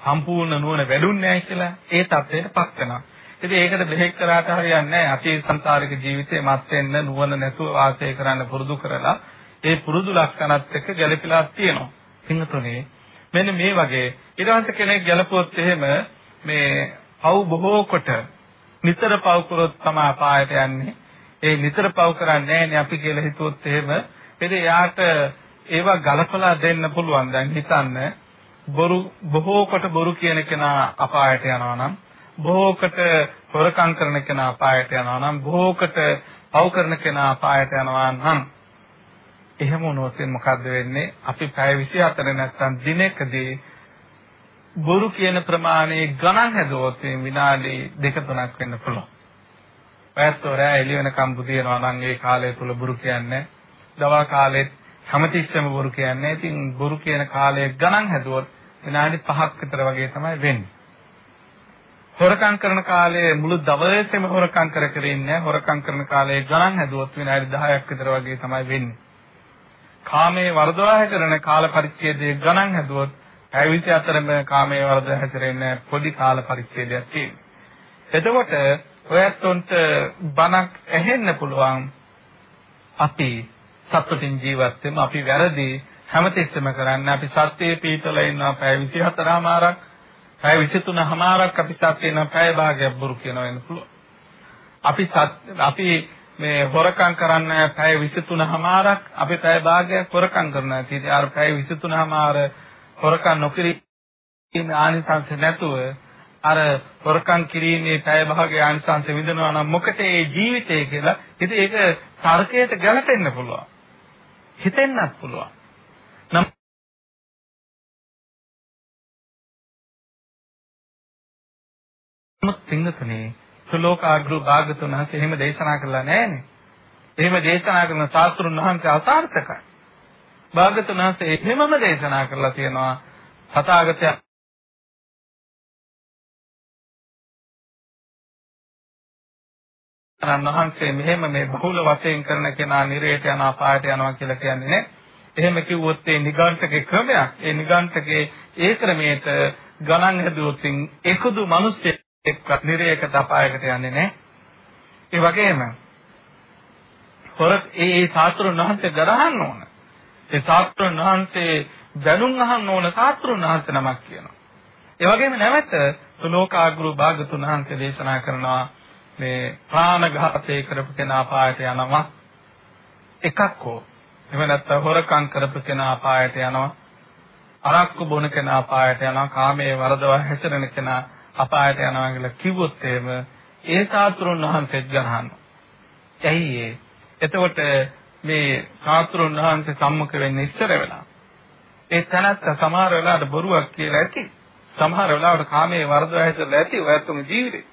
සම්පූර්ණ නුවණ වැඩුන්නේ නැහැ කියලා ඒ தත්ත්වයටපත් වෙනවා. ඉතින් ඒකට බෙහෙත් කරාට හරියන්නේ නැහැ. අතීත සංසාරික ජීවිතේ මත් වෙන්න නුවණ නැතුව වාසය කරන්න පුරුදු කරලා ඒ පුරුදු ලක්ෂණත් එක්ක ගැළපීලා තියෙනවා. පින්තුනේ මෙන්න මේ වගේ ඊට පස්සේ කෙනෙක් ගැලපුවොත් එහෙම මේ පව් බොහෝ කොට නිතර පව් කරොත් තමයි අපායට යන්නේ. ඒ නිතර පව් කරන්නේ නැහැනේ අපි කියලා හිතුවොත් එහෙම එතේ යාට ඒවා ගලපලා දෙන්න පුළුවන්. දැන් හිතන්න බොරු බොහෝ කොට බොරු කියන කෙනා අපායට යනවා නම් බොහෝ කොට හොරකම් කරන කෙනා අපායට යනවා නම් බොහෝ කොට පව් කරන කෙනා අපායට යනවා නම් එහෙම වුණොත් මොකද්ද වෙන්නේ? අපි පැය 24 නැත්තම් දිනකදී බොරු කියන ප්‍රමාණය ගණන් හැදුවොත් විනාඩි දෙක තුනක් වෙන්න පුළුවන්. පැයතොරෑ එළි වෙනකම් බුදිනවා නම් ඒ කාලය තුල බොරු කියන්නේ. දවල් කාලෙත් හැමතිස්සෙම බොරු කියන්නේ. ඉතින් බොරු කියන කාලය ගණන් හැදුවොත් විනාඩි 5ක් විතර වගේ තමයි වෙන්නේ. හොරකම් කරන කාලයේ මුළු දවසේම හොරකම් කර කර ඉන්නේ. හොරකම් කරන කාලයේ ගණන් හැදුවොත් විනාඩි 10ක් විතර වගේ තමයි වෙන්නේ. කාමයේ වර්ධවා හැසිරෙන කාල පරිච්ඡේදයේ ගණන් හැදුවොත් පැය 24ම කාමයේ වර්ධව හැසිරෙන පොඩි කාල පරිච්ඡේදයක් තියෙනවා. එතකොට ඔයත්ොන්ට බණක් ඇහෙන්න පුළුවන් අපි සතුටින් ජීවත් වෙමු අපි වැරදි හැමතිස්සෙම කරන්නේ අපි සත්‍යයේ පීතල ඉන්නවා පැය 24මාරක් පැය 23මාරක් අපි සත්‍යේ ඉන්නවා පැය භාගයක් බොරු කියනවා වෙන පුළුවන්. අපි අපි මේ හොරකම් කරන්න පැය 23මාරක් අපි පැය භාගයක් හොරකම් කරනවා. ඉතින් අර පැය 23මාර හොරකම් නොකිරීමේ ආනිසංස නැතුව අර හොරකම් කිරීමේ පැය භාගයේ ආනිසංස විඳිනවා නම් මොකට ඒ ජීවිතය කියලා. ඉතින් ඒක තර්කයට ගැලපෙන්න පුළුවන්. හිතෙන්නත් පුළුවන්. නමුත් පින්නතුනේ සුලෝකාග්‍රු භාගතුන් වහන්සේ එහෙම දේශනා කළා නෑනේ. එහෙම දේශනා කරන සාස්ත්‍රුන් වහන්සේ අසාර්ථකයි. භාගතුන් වහන්සේ එහෙමම දේශනා කරලා තියෙනවා තථාගතයන් වහන්සේ මෙහෙම මේ බහුල වශයෙන් කරන කෙනා නිරේට යන අපායට යනවා කියලා කියන්නේ නෑ. එහෙම කිව්වොත් ඒ නිගණ්ඨකේ ක්‍රමයක්. ඒ නිගණ්ඨකේ ඒ ක්‍රමයට ගණන් හැදුවොත් එකදු මිනිස්සෙක් එක්වත් නිරේකට අපායකට යන්නේ නැහැ. ඒ වගේම හොර ඒ ඒ සාත්‍රුන් වහන්සේ ගරහන්න ඕන. ඒ සාත්‍රුන් වහන්සේ දැනුම් අහන්න ඕන සාත්‍රුන් වහන්සේ නමක් කියනවා. ඒ වගේම නැවත සුලෝකාග්‍රු භාගතුන් වහන්සේ දේශනා කරනවා මේ ප්‍රාණඝාතය කරපු කෙනා අපායට යනවා එකක් හෝ එහෙම නැත්නම් හොරකම් කරපු කෙනා අපායට යනවා අරක්කු බොන කෙනා අපායට යනවා කාමයේ වරදව හැසිරෙන කෙනා අපායට යනවා කියලා කිව්වොත් එහෙම ඒ සාතුරුන් වහන්සේත් ගහනවා. ඇයි ඒ? එතකොට මේ සාතුරුන් වහන්සේ සම්මුඛ වෙන්න ඉස්සර වෙලා ඒ තනත්ත සමහර වෙලාවට බොරුවක් කියලා ඇති. සමහර වෙලාවට කාමයේ වර්ධව හැසලා ඇති ඔයත්තුගේ ජීවිතේ.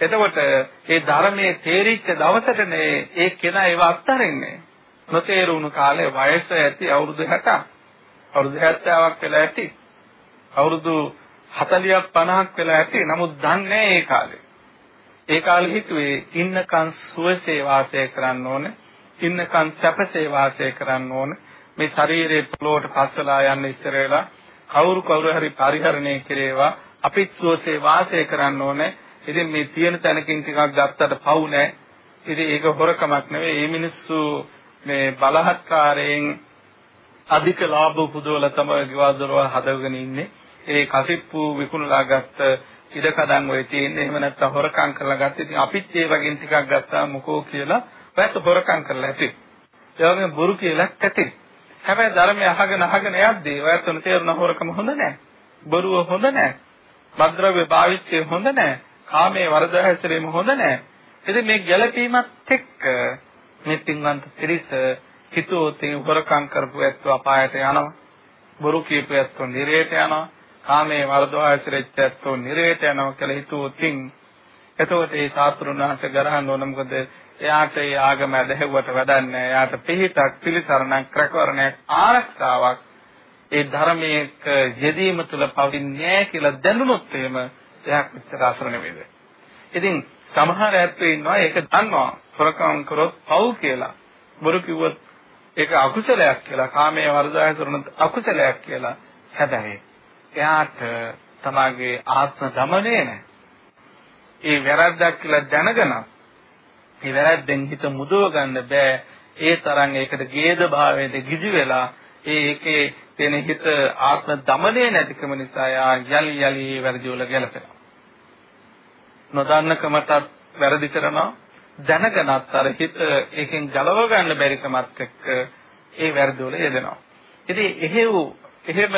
එතකොට ඒ ධර්මයේ තේරිච්ච දවසටනේ ඒ කෙනා ඒව අත්හරින්නේ. නොතේරුණු කාලේ වයස ඇති අවුරුදු 60ක්. අවුරුදු 70ක් වෙලා ඇති. අවුරුදු 40ක් 50ක් වෙලා ඇති. නමුත් දන්නේ ඒ කාලේ. ඒ කාලේ හිතුවේ ඉන්නකන් සුවසේ වාසය කරන්න ඕනේ. ඉන්නකන් සැපසේ වාසය කරන්න ඕනේ. මේ ශරීරයේ පොළොවට පස්සලා යන්න ඉස්සර වෙලා කවුරු කවුරු හරි පරිහරණය කෙරේවා අපිත් සුවසේ වාසය කරන්න ඕනේ. ඉතින් මේ තියෙන තැනකින් ටිකක් ගත්තට පව් නැහැ. ඉතින් ඒක හොරකමක් නෙවෙයි. මේ මිනිස්සු මේ බලහත්කාරයෙන් අධික ලාභ පුදවල තමයි ගෙවල් දොරවල් හදවගෙන ඉන්නේ. ඒ කසිප්පු විකුණලා ගත්ත ඉඩකඩම් ඔය තියෙන්නේ එහෙම නැත්නම් හොරකම් කරලා ගත්ත. ඉතින් අපිත් ඒ වගේ ටිකක් ගත්තා මොකෝ කියලා ඔයත් හොරකම් කරලා ඇති. ඒ වගේම බොරු කියලා ඇති. හැබැයි ධර්මය අහගෙන අහගෙන යද්දී ඔයත් උන තේරුණ හොරකම හොඳ නැහැ. බොරුව හොඳ නැහැ. මද්ද්‍රව්‍ය භාවිතය හොඳ නැහැ. කාමයේ වරද හැසිරීම හොඳ නැහැ. ඉතින් මේ ගැළපීමත් එක්ක මේ පින්වන්ත පිරිස හිතුවොත් හොරකම් කරපු ඇත්තෝ අපායට යනවා. බොරු කියපු ඇත්තෝ නිරේට යනවා. කාමයේ වර්ධව ඇසිරෙච්ච ඇත්තෝ නිරේත යනවා කියලා හිතුවොතින් එතකොට ඒ ශාස්ත්‍රුන් වහන්සේ ගරහන්න ඕන මොකද එයාට ඒ ආගම ඇදහෙව්වට වැඩක් නැහැ. එයාට පිහිටක් පිළිසරණක් රැකවරණයක් ආරක්ෂාවක් ඒ ධර්මයක යෙදීම තුළ පවතින්නේ කියලා දැනුනොත් එහෙම එයා කොච්චර අසර නෙමෙයිද? ඉතින් සමහර ඇත්තෝ ඉන්නවා ඒක දන්නවා හොරකම් කරොත් පව් කියලා. බොරු කිව්වොත් ඒක අකුසලයක් කියලා. කාමයේ වර්ධය කරන අකුසලයක් කියලා. හැබැයි එයාට තමාගේ ආත්ම දමනය නැහැ. ඒ වැරද්දක් කියලා දැනගෙන ඒ වැරද්දෙන් හිත මුදව ගන්න බෑ. ඒ තරම් ඒකට ගේද භාවයට ගිජු වෙලා ඒ ඒකේ තියෙන හිත ආත්ම දමනය නැතිකම නිසා යා යලි යලි වැරදි වල ගැලපෙනවා. නොදන්නකමටත් වැරදි කරනවා දැනගෙනත් අර හිත ඒකෙන් ගලව ගන්න බැරිකමත් එක්ක ඒ වැරදි වල යෙදෙනවා. ඉතින් එහෙව් එහෙම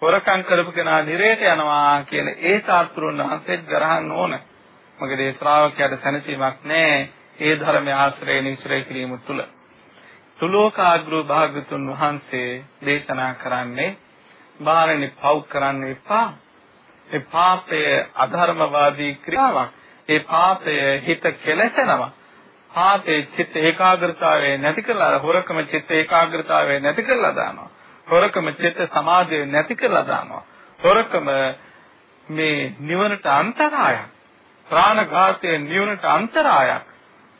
හොරකම් කරපු කෙනා නිරේට යනවා කියන ඒ සාත්‍රුන් වහන්සේත් ගරහන්න ඕන. මොකද ඒ ශ්‍රාවකයාට සැනසීමක් නැහැ. ඒ ධර්මයේ ආශ්‍රය නිශ්‍රය කිරීම තුළ. තුලෝකාග්‍ර භාගතුන් වහන්සේ දේශනා කරන්නේ බාරණි පව් කරන්න එපා. ඒ පාපය අධර්මවාදී ක්‍රියාවක්. ඒ පාපය හිත කෙලසනවා. පාපේ චිත්ත ඒකාග්‍රතාවය නැති කරලා හොරකම චිත්ත ඒකාග්‍රතාවය නැති කරලා දානවා. හොරකම චිත්ත සමාධිය නැති කරලා දානවා. හොරකම මේ නිවනට අන්තරායක්. ප්‍රාණඝාතයේ නිවනට අන්තරායක්.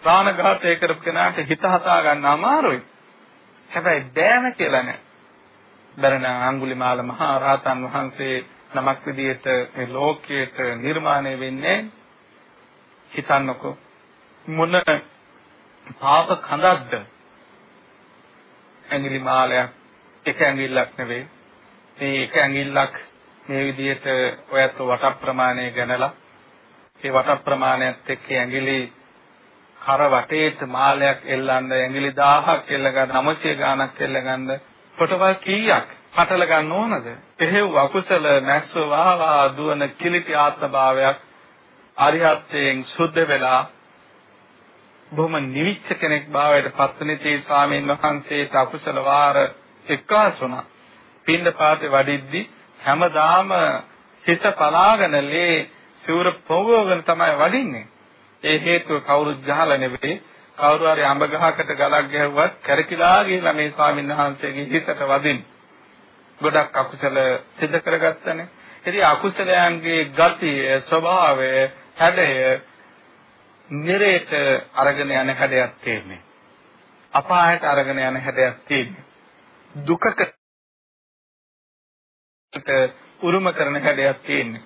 ප්‍රාණඝාතය කරපු කෙනාට හිත හදා ගන්න අමාරුයි. හැබැයි බෑම කියලා නෑ. බරණ අඟුලිමාල මහා රහතන් වහන්සේ නමක් විදිහට මේ ලෝකයට නිර්මාණය වෙන්නේ හිතන්නකෝ. මොන පාප කඳක්ද? ඇඟිලි මාලයක් එක ඇඟිල්ලක් නෙවෙයි. මේ එක ඇඟිල්ලක් මේ විදිහට ඔයත් වට ප්‍රමාණය ගණලා ඒ වට ප්‍රමාණයත් එක්ක ඇඟිලි කර වටේට මාලයක් එල්ලන්න ඇඟිලි 1000ක් එල්ල ගන්න 900 ගාණක් එල්ල ගන්න කොටවල් කීයක්? පටල ගන්න ඕනද? එහෙව් අකුසල නැස්ව වහවා දුවන කිලිටි ආත්මභාවයක් අරිහත්යෙන් සුද්ධ වෙලා බොහොම නිවිච්ච කෙනෙක් භාවයට පත්වනදී ස්වාමීන් වහන්සේට අකුසල වාර එක්කාස් වුණා. පින්ඳ පාතේ වඩිද්දි හැමදාම සිත පලාගෙන ලේ සිවුර පොවගෙන තමයි වඩින්නේ. ඒ හේතුව කවුරුත් ගහලා නෙවෙයි කවුරු හරි අඹ ගහකට ගලක් ගැහුවත් කැරකිලා ගිහලා මේ ස්වාමීන් වහන්සේගේ හිතට වදින්නේ. ගොඩක් අකුසල සිදු කරගත්තනේ. ඉතින් අකුසලයන්ගේ ගතිය, ස්වභාවය, හැඩය නිරේත අරගෙන යන හැඩයක් තියෙන්නේ. අපායට අරගෙන යන හැඩයක් තියෙන්නේ. දුකකට උරුම කරන හැඩයක් තියෙන්නේ.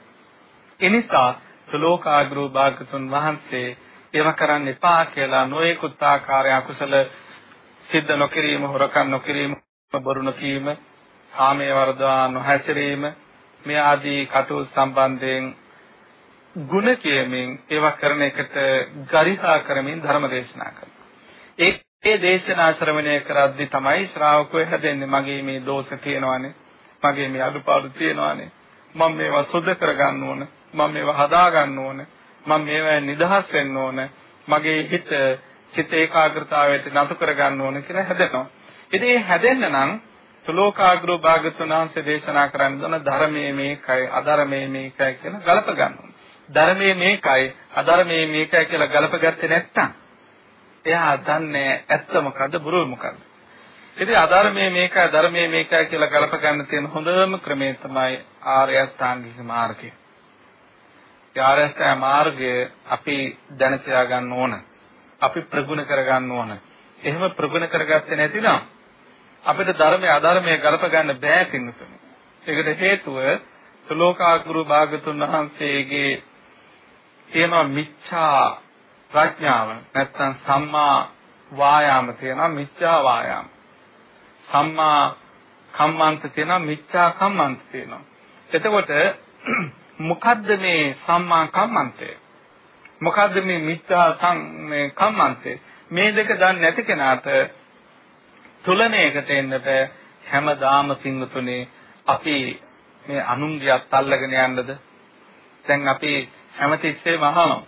එනිසා ලෝකාග්‍රෝ භාගතුන් වහන්සේ ඒව කරන්න එපා කියලා නොයෙකුත් ආකාරය අකුසල සිද්ධ නොකිරීම, හොරකම් නොකිරීම, බොරු නොකීම, කාමයේ වර්ධවා නොහැසිරීම මේ ආදී කටයුතු සම්බන්ධයෙන් ಗುಣ කියමින් ඒවා කරන එකට ගරිහා කරමින් ධර්ම දේශනා කරනවා. ඒ ඒ දේශනා ශ්‍රවණය කරද්දී තමයි ශ්‍රාවකෝ හැදෙන්නේ මගේ මේ දෝෂ තියෙනවානේ. මගේ මේ අඩුපාඩු තියෙනවානේ. මම මේවා සුද්ධ කරගන්න ඕන. මම මේවා හදා ගන්න ඕන. මම මේවා නිදහස් වෙන්න ඕන. මගේ හිත චිත්ත ඒකාග්‍රතාවයට නතු කරගන්න ඕන කියලා හැදෙනවා. ඉතින් මේ හැදෙන්න නම් සලෝකාග්‍රෝ භාගතුන් වහන්සේ දේශනා කරන්න දුන ධර්මයේ මේකයි අධර්මයේ මේකයි කියලා ගලප ගන්නවා. ධර්මයේ මේකයි අධර්මයේ මේකයි කියලා ගලපගත්තේ නැත්තම් එයා දන්නේ ඇත්ත මොකද්ද බොරු මොකද්ද. ඉතින් අධර්මයේ මේකයි ධර්මයේ මේකයි කියලා ගලප ගන්න තියෙන හොඳම ක්‍රමය තමයි ආර්ය අෂ්ටාංගික මාර්ගය. ඒ ආර්ය අෂ්ටාංගික මාර්ගය අපි දැන තියා ගන්න ඕන. අපි ප්‍රගුණ කර ගන්න ඕන. එහෙම ප්‍රගුණ කරගත්තේ නැතිනම් අපිට ධර්මයේ අධර්මයේ ගලප ගන්න බෑ පින්නතුනි. ඒකට හේතුව සලෝකාගුරු භාගතුන් වහන්සේගේ තියෙනවා මිච්ඡා ප්‍රඥාව නැත්නම් සම්මා වායාම තියෙනවා මිච්ඡා වායාම. සම්මා කම්මන්ත තියෙනවා මිච්ඡා කම්මන්ත තියෙනවා. එතකොට මොකද්ද මේ සම්මා කම්මන්තය? මොකද්ද මේ මිච්ඡා කම්මන්තය? මේ දෙක දන්නේ නැති කෙනාට තුලණයකට එන්නට හැමදාම පින්වතුනේ අපි මේ අනුන්ගියත් අල්ලගෙන යන්නද? දැන් අපි හැමතිස්සෙම අහනවා.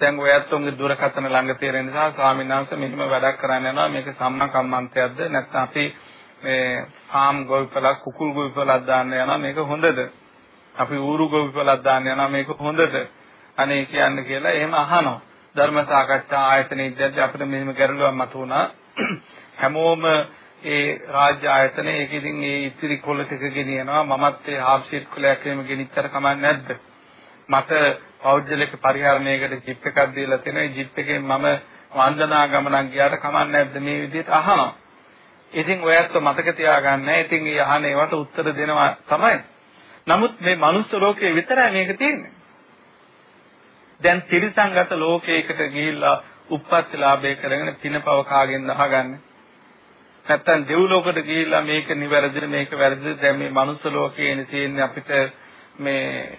දැන් ඔයත් උන්ගේ දුරකථන ළඟ තියෙන නිසා ස්වාමීන් වහන්සේ මෙහෙම වැඩක් කරන්න යනවා. මේක සම්මා කම්මන්තයක්ද? නැත්නම් අපි මේ ෆාම් ගොවිපලක් කුකුල් ගොවිපලක් දාන්න යනවා. මේක හොඳද? අපි ඌරු ගොවිපලක් දාන්න යනවා. මේක හොඳද? අනේ කියන්න කියලා එහෙම අහනවා. ධර්ම සාකච්ඡා ආයතනයේ ඉඳන් අපිට මෙහෙම ගැටලුවක් මතුවුණා හැමෝම ඒ රාජ්‍ය ආයතන ඒක ඉතින් ඒ ඉතිරි කොළ ටික ගෙනියනවා මමත් ඒ හාෆ් ෂීට් කොලයක් එහෙම ගෙනිච්චර කමක් නැද්ද මට පෞද්ගලික පරිහරණයකට ජිප් එකක් දීලා තියෙනවා. ඒ ජිප් එකෙන් මම වන්දනා ගමනක් ගියාට කමක් නැද්ද මේ විදිහට අහනවා. ඉතින් ඔයත් මතක තියාගන්න. ඉතින් ඒ අහන ඒවට උත්තර දෙනවා තමයි. නමුත් මේ මනුස්ස ලෝකයේ විතරයි මේක තියෙන්නේ. දැන් තිරිසංගත ලෝකයකට ගිහිල්ලා උප්පත්ති ලාභය කරගෙන පිනපව කාගෙන් අහගන්නේ. නැත්තම් දෙව්ලෝකෙට ගිහිල්ලා මේක නිවැරදිද මේක වැරදිද? දැන් මේ මනුස්ස ලෝකයේ තියෙන්නේ අපිට මේ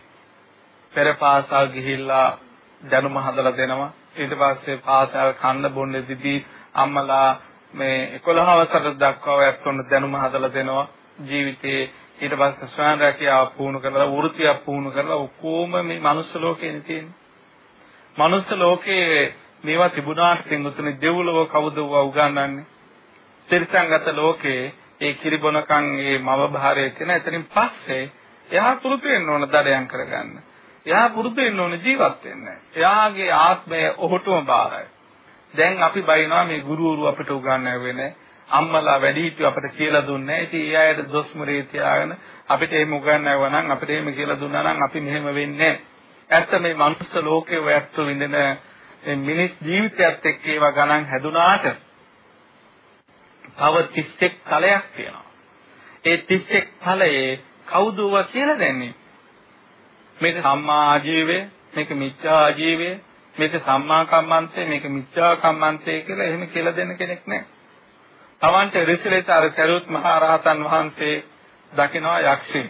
පෙර පාසල් ගිහිල්ලා දැනුම හදලා දෙනවා. ඊට පස්සේ පාසල් කන්න බොන්න දිදී අම්මලා මේ 11 වසර දක්වා ඔයත්ොන්න දැනුම හදලා දෙනවා. ජීවිතේ ඊට පස්සේ ස්වයං රැකියාව පුහුණු කරලා වෘත්තියක් පුහුණු කරලා ඔක්කොම මේ මනුස්ස ලෝකේ තියෙන්නේ. මනුස්ස ලෝකේ මේවා තිබුණාට පින්තුනේ දෙව්ලොව කවුද උගන්වන්නේ? තිරිසංගත ලෝකේ ඒ කිරිබොනකන් ඒ මව භාරයේ තියෙන එතනින් පස්සේ එයා පුරුදු වෙන්න ඕන දඩයන් කරගන්න. එයා පුරුදු වෙන්න ඕන ජීවත් වෙන්න. එයාගේ ආත්මය ඔහුටම බාරයි. දැන් අපි බයිනවා මේ ගුරුවරු අපිට උගන්වන්නේ අම්මලා වැඩිහිටියෝ අපිට කියලා දුන්නේ නැහැ. ඉතින් ඒ අයට දොස් මුරේ තියාගෙන අපිට එහෙම උගන්වනවා නම් අපිට එහෙම කියලා දුන්නා නම් අපි මෙහෙම වෙන්නේ ඇත්ත මේ මනුස්ස ලෝකේ ඔයත් විඳින මිනිස් ජීවිතයත් එක්ක ඒවා ගණන් හැදුනාට තව 31 තලයක් තියෙනවා. ඒ 31 තලයේ කවුද කියලා දෙන්නේ? මේක සම්මා ආජීවය, මේක මිච්ඡා ආජීවය, මේක සම්මා කම්මන්තේ, මේක මිච්ඡා කම්මන්තේ කියලා එහෙම කියලා දෙන්න කෙනෙක් නැහැ. තවන්ට රිසලේත අර සරුවත් මහ රහතන් වහන්සේ දකිනවා යක්ෂී.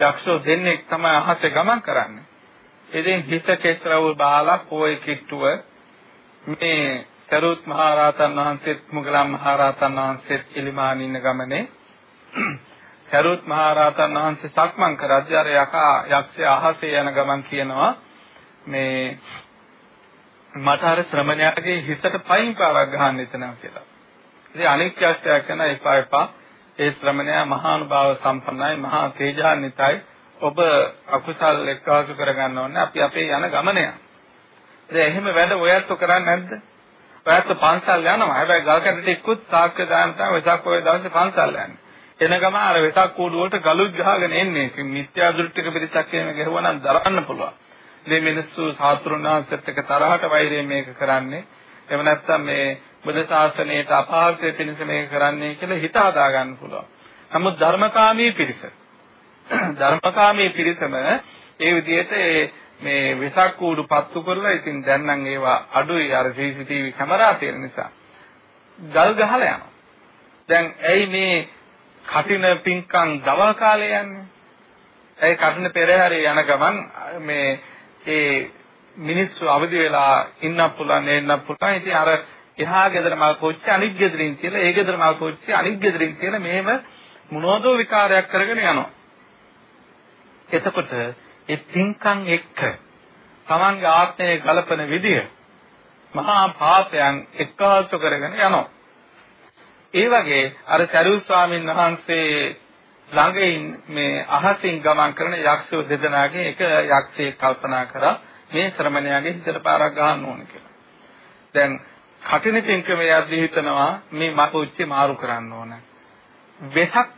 යක්ෂෝ දෙන්නේ තමයි අහසේ ගමන් කරන්නේ. ඉතින් හිත කෙස්රවුල් බාලා පොයි කිට්ටුව මේ සරුවත් මහ රහතන් වහන්සේත් මුගලන් මහ රහතන් වහන්සේත් ඉලිමාන ඉන්න ගමනේ සරුවත් මහ රහතන් වහන්සේ සක්මන් කරද්දී අර යකා යක්ෂයා අහසේ යන ගමන් කියනවා මේ මට අර ශ්‍රමණයාගේ හිසට පයින් පාරක් ගහන්න එතනවා කියලා. ඉතින් අනෙක් යක්ෂයා කියන එපා එපා ඒ ශ්‍රමණයා මහානුභාව සම්පන්නයි මහා තේජාන්විතයි ඔබ අකුසල් එක්කාසු කරගන්න ඕනේ අපි අපේ යන ගමන යන. ඉතින් එහෙම වැඩ ඔයත් කරන්නේ නැද්ද? ඔයත් පන්සල් යනවා. හැබැයි ගල් කැටට එක්කුත් සාක්ෂි දාන්න තමයි වෙසක් පොයේ දවසේ පන්සල් යන්නේ. එන ගම අර වෙසක් කූඩු වලට ගලුත් ගහගෙන එන්නේ. ඉතින් මිත්‍යා දෘෂ්ටික පිරිසක් එහෙම ගහුවා නම් දරන්න පුළුවන්. ඉතින් මිනිස්සු සාතුරුණාංශත් එක්ක තරහට වෛරයෙන් මේක කරන්නේ. එහෙම නැත්නම් මේ බුද්ධ ශාසනයට අපහාසය පිණිස මේක කරන්නේ කියලා හිත හදා ගන්න පුළුවන්. නමුත් ධර්මකාමී පිරිස ධර්මකාමී පිරිසම ඒ විදිහට මේ වෙසක් කූඩු පත්තු කරලා ඉතින් දැන් නම් ඒවා අඩුයි අර CCTV කැමරා තියෙන නිසා ගල් ගහලා යනවා. දැන් ඇයි මේ කටින පින්කම් දවල් කාලේ යන්නේ? ඇයි කටින පෙරහැරේ යන ගමන් මේ ඒ මිනිස්සු අවදි වෙලා ඉන්න පුළුවන් එන්න පුළුවන්. ඉතින් අර එහා ගෙදර මල් කොච්චි අනිත් ගෙදරින් කියලා ඒ ගෙදර මල් කොච්චි අනිත් ගෙදරින් කියලා මෙහෙම මොනවදෝ විකාරයක් කරගෙන යනවා. එතකොට ඒ පින්කම් එක්ක තමන්ගේ ආත්මය ගලපන විදිය මහා පාපයන් එක්කාසු කරගෙන යනවා. ඒ වගේ අර සරු ස්වාමීන් වහන්සේ ළඟින් මේ අහසින් ගමන් කරන යක්ෂයෝ දෙදෙනාගේ එක යක්ෂයෙක් කල්පනා කරා මේ ශ්‍රමණයාගේ හිතට පාරක් ගහන්න ඕන කියලා. දැන් කටින පින්කමේ යද්දී හිතනවා මේ මට උච්චේ මාරු කරන්න ඕන. වෙසක්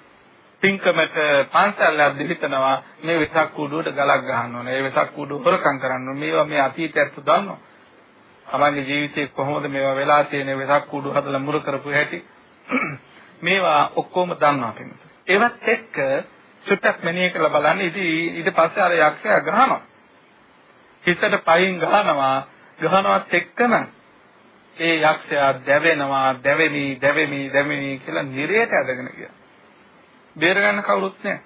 පින්කමට පන්සල් යද්දී හිතනවා මේ වෙසක් කූඩුවට ගලක් ගහන්න ඕන. ඒ වෙසක් කූඩුව හොරකම් කරන්න ඕන. මේවා මේ අතීතයත් දන්නවා. තමන්ගේ ජීවිතේ කොහොමද මේවා වෙලා තියෙන්නේ වෙසක් කූඩු හදලා මුර කරපු හැටි. මේවා ඔක්කොම දන්නවා කෙනෙක්. ඒවත් එක්ක චුට්ටක් මෙනෙහි කරලා බලන්න ඉතින් ඊට පස්සේ අර යක්ෂයා ගහනවා. හිසට පයින් ගහනවා ගහනවත් එක්කම ඒ යක්ෂයා දැවෙනවා දැවෙමි දැවෙමි දැවෙමි කියලා නිරයට ඇදගෙන ගියා. බේරගන්න කවුරුත් නැහැ.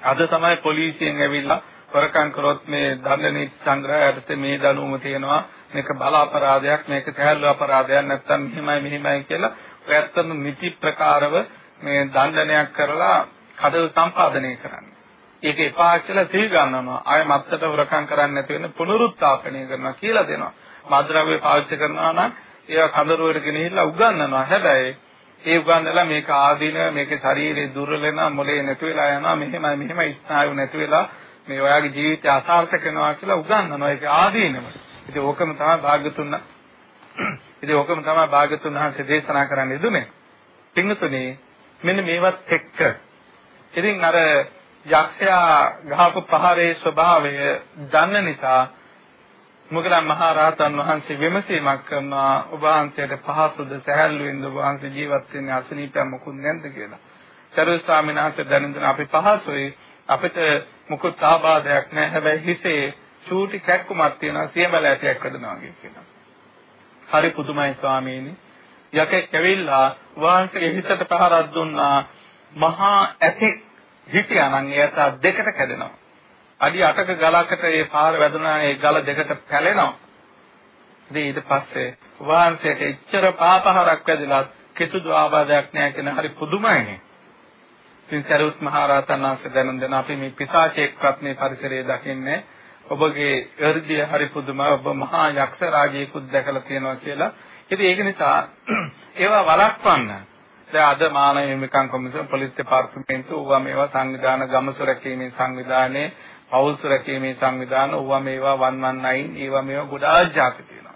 අද තමයි පොලිසියෙන් ඇවිල්ලා වරකම් කරොත් මේ දඬ නීති සංග්‍රහයට මේ දනුවම තියෙනවා මේක බල අපරාධයක් මේක සහැල්ලු අපරාධයක් නැත්තම් මෙහිමයි මෙහිමයි කියලා ඔයත්තම නිති ප්‍රකාරව මේ දඬනයක් කරලා කඩල සම්පාදනය කරන්නේ. ඒක එපා කියලා සිහි ගන්නවා. ආය මත්තට වරකම් කරන්නේ නැති වෙන පුනරුත්ථාපනය කරනවා කියලා දෙනවා. මද්ද්‍රව්‍ය පාවිච්චි කරනවා නම් ඒවා කඳරුවට ගෙනහිල්ලා උගන්වනවා. හැබැයි ඒ උගන්වලා මේක ආදීන මේකේ ශරීරේ දුර්වල වෙනවා මොලේ නැති වෙලා යනවා මෙහෙමයි මෙහෙමයි ස්නායු නැති වෙලා මේ ඔයාගේ ජීවිතය අසාර්ථක වෙනවා කියලා උගන්වනවා. ඒක ආදීනම. ඉතින් ඕකම තමයි භාග්‍යතුන් ඉතින් ඕකම තමයි භාග්‍යතුන් වහන්සේ දේශනා කරන්න යෙදුනේ. පින්තුනේ මෙන්න මේවත් එක්ක ඉතින් අර යක්ෂයා ගහපු ප්‍රහාරයේ ස්වභාවය දන්න නිසා මොගලන් මහා රහතන් වහන්සේ විමසීමක් කරනවා ඔබ වහන්සේට පහසුද සැහැල්ලුවෙන්ද ඔබ වහන්සේ ජීවත් වෙන්නේ අසනීපයක් මොකුත් නැද්ද කියලා. සරුව ස්වාමීන් වහන්සේ දැනුම් අපි පහසුයි අපිට මොකුත් ආබාධයක් නැහැ හැබැයි හිසේ චූටි කැක්කුමක් තියෙනවා සියඹල ඇටයක් වැඩනවා වගේ කියනවා. හරි පුදුමයි ස්වාමීනි. යකෙක් ඇවිල්ලා වහන්සේගේ හිසට පහරක් දුන්නා මහා ඇතෙක් හිටියා නම් එයාට දෙකට කැඩෙනවා. අඩි 8ක ගලකට ඒ පාර වැදුනා ඒ ගල දෙකට පැලෙනවා. ඉතින් ඊට පස්සේ වහන්සේට එච්චර පාපහරක් වැදිලා කිසිදු ආබාධයක් නැහැ කියන හරි පුදුමයිනේ. ඉතින් සරුවත් මහ රහතන් වහන්සේ දැනුම් දෙන අපි මේ පිසාචෙක්වත් මේ පරිසරයේ දකින්නේ ඔබගේ හෘදය හරි පුදුමයි ඔබ මහා යක්ෂ රාජයෙකුත් දැකලා තියෙනවා කියලා. ඉතින් ඒක නිසා ඒවා වළක්වන්න දැන් අද මානව හිමිකම් කොමිසම පොලිස් දෙපාර්තමේන්තුව ඌවා මේවා සංවිධාන ගම සුරැකීමේ සංවිධානයේ පෞල් සුරැකීමේ සංවිධාන ඌවා මේවා 119 ඒවා මේවා ගොඩාක් જાති තියෙනවා.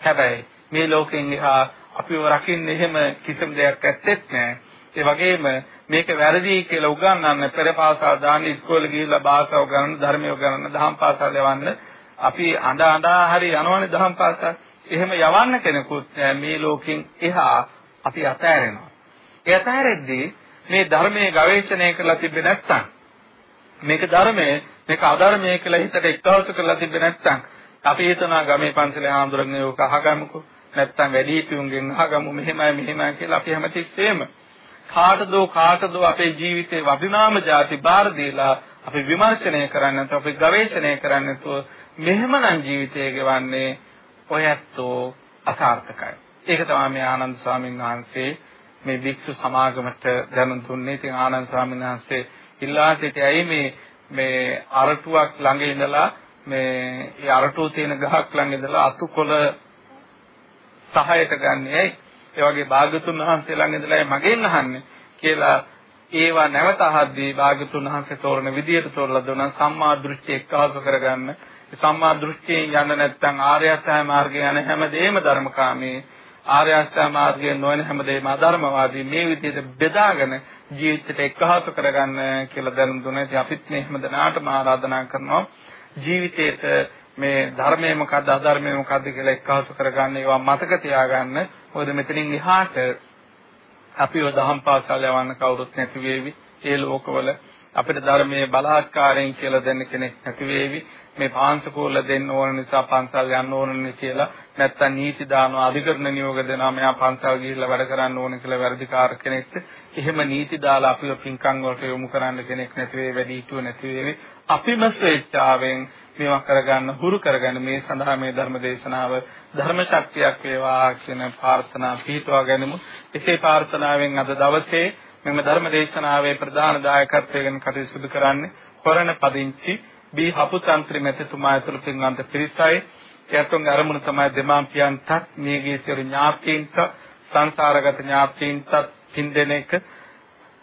හැබැයි මේ ලෝකෙන් එහා අපිව රකින්න එහෙම කිසිම දෙයක් ඇත්තෙත් නැහැ. ඒ වගේම මේක වැරදි කියලා උගන්වන්න පෙරපාසල් දාන්න ඉස්කෝලේ ගිහිල්ලා භාෂාව ගන්න ධර්මය ගන්න දහම් පාසල් යවන්න අපි අඬ අඬා හරි යනවනේ දහම් පාසල්. එහෙම යවන්න කෙනෙකුත් මේ ලෝකෙන් එහා අපි අතෑරෙනවා. ඒ අතහැරෙද්දී මේ ධර්මයේ ගවේෂණය කරලා තිබ්බේ නැත්නම් මේක ධර්මයේ මේක අධර්මයේ කියලා හිතට එක්තවස කරලා තිබ්බේ නැත්නම් අපි හිතනවා ගමේ පන්සලේ ආඳුරගෙන ඕක අහගමුකෝ නැත්නම් වැඩිහිටියුන්ගෙන් අහගමු මෙහෙමයි මෙහෙමයි කියලා අපි හැමතිස්සෙම කාටදෝ කාටදෝ අපේ ජීවිතේ වටිනාම જાති බාර දීලා අපි විමර්ශනය කරන්නේ නැත්නම් අපි ගවේෂණය කරන්නේ නැතුව මෙහෙමනම් ජීවිතය ගෙවන්නේ ඔයත්ෝ අසාර්ථකයි. ඒක තමයි මේ ආනන්ද ස්වාමීන් වහන්සේ මේ භික්ෂු සමාගමට දැනුම් දුන්නේ. ඉතින් ආනන්ද ස්වාමීන් වහන්සේ ඉල්ලා සිටියයි මේ මේ අරටුවක් ළඟ ඉඳලා මේ ඒ අරටුව තියෙන ගහක් ළඟ ඉඳලා අතුකොළ සහයට ගන්නේයි. ඒ වගේ භාගතුන් වහන්සේ ළඟ ඉඳලා මගෙන් අහන්නේ කියලා ඒවා නැවත අහද්දී භාගතුන් වහන්සේ තෝරන විදියට තෝරලා දුන්නා සම්මා දෘෂ්ටි එක්කාසු කරගන්න. සම්මා දෘෂ්ටියෙන් යන්න නැත්නම් ආර්ය අෂ්ටාංග මාර්ගය යන හැමදේම ධර්මකාමී ආර්ය අෂ්ටාංග මාර්ගයේ නොවන හැමදේම අධර්මවාදී මේ විදිහට බෙදාගෙන ජීවිතයට එක්හසු කරගන්න කියලා දැනුම් දුන්නා. ඉතින් අපිත් මේ හැමදෙනාටම ආරාධනා කරනවා ජීවිතේට මේ ධර්මය මොකද්ද අධර්මය මොකද්ද කියලා එක්හසු කරගන්න ඒවා මතක තියාගන්න. මොකද මෙතනින් එහාට අපිව දහම් පාසල් යවන්න කවුරුත් නැති වේවි. ඒ ලෝකවල අපිට ධර්මයේ බලහත්කාරයෙන් කියලා දෙන්න කෙනෙක් නැති වේවි. මේ පාංශකෝල දෙන්න ඕන නිසා පන්සල් යන්න ඕනනේ කියලා නැත්තම් නීති දානවා අධිකරණ නියෝග දෙනවා මෙයා පන්සල් ගිහිල්ලා වැඩ කරන්න ඕන කියලා වැඩිකාර කෙනෙක්ට එහෙම නීති දාලා අපිව පින්කම් වලට යොමු කරන්න කෙනෙක් නැති වෙයි වැඩි හිටියෝ නැති වෙයි. අපිම ස්වේච්ඡාවෙන් මේවා කරගන්න හුරු කරගන්න මේ සඳහා මේ ධර්ම දේශනාව ධර්ම ශක්තියක් වේවා කියන ප්‍රාර්ථනා පිටවා ගැනීම. එසේ ප්‍රාර්ථනාවෙන් අද දවසේ මෙම ධර්ම දේශනාවේ ප්‍රධාන දායකත්වයෙන් කටයුතු කරන්නේ හොරණ පදිංචි බී හපුතන්ත්‍රි මෙතතුමා ඇතුළු පින්වන්ත පිරිසයි. එයතුන්ගේ අරමුණ තමයි දෙමාපියන්ටත් මියගිය සියලු ඥාතීන්ට සංසාරගත ඥාතීන්ට පින්දෙනෙක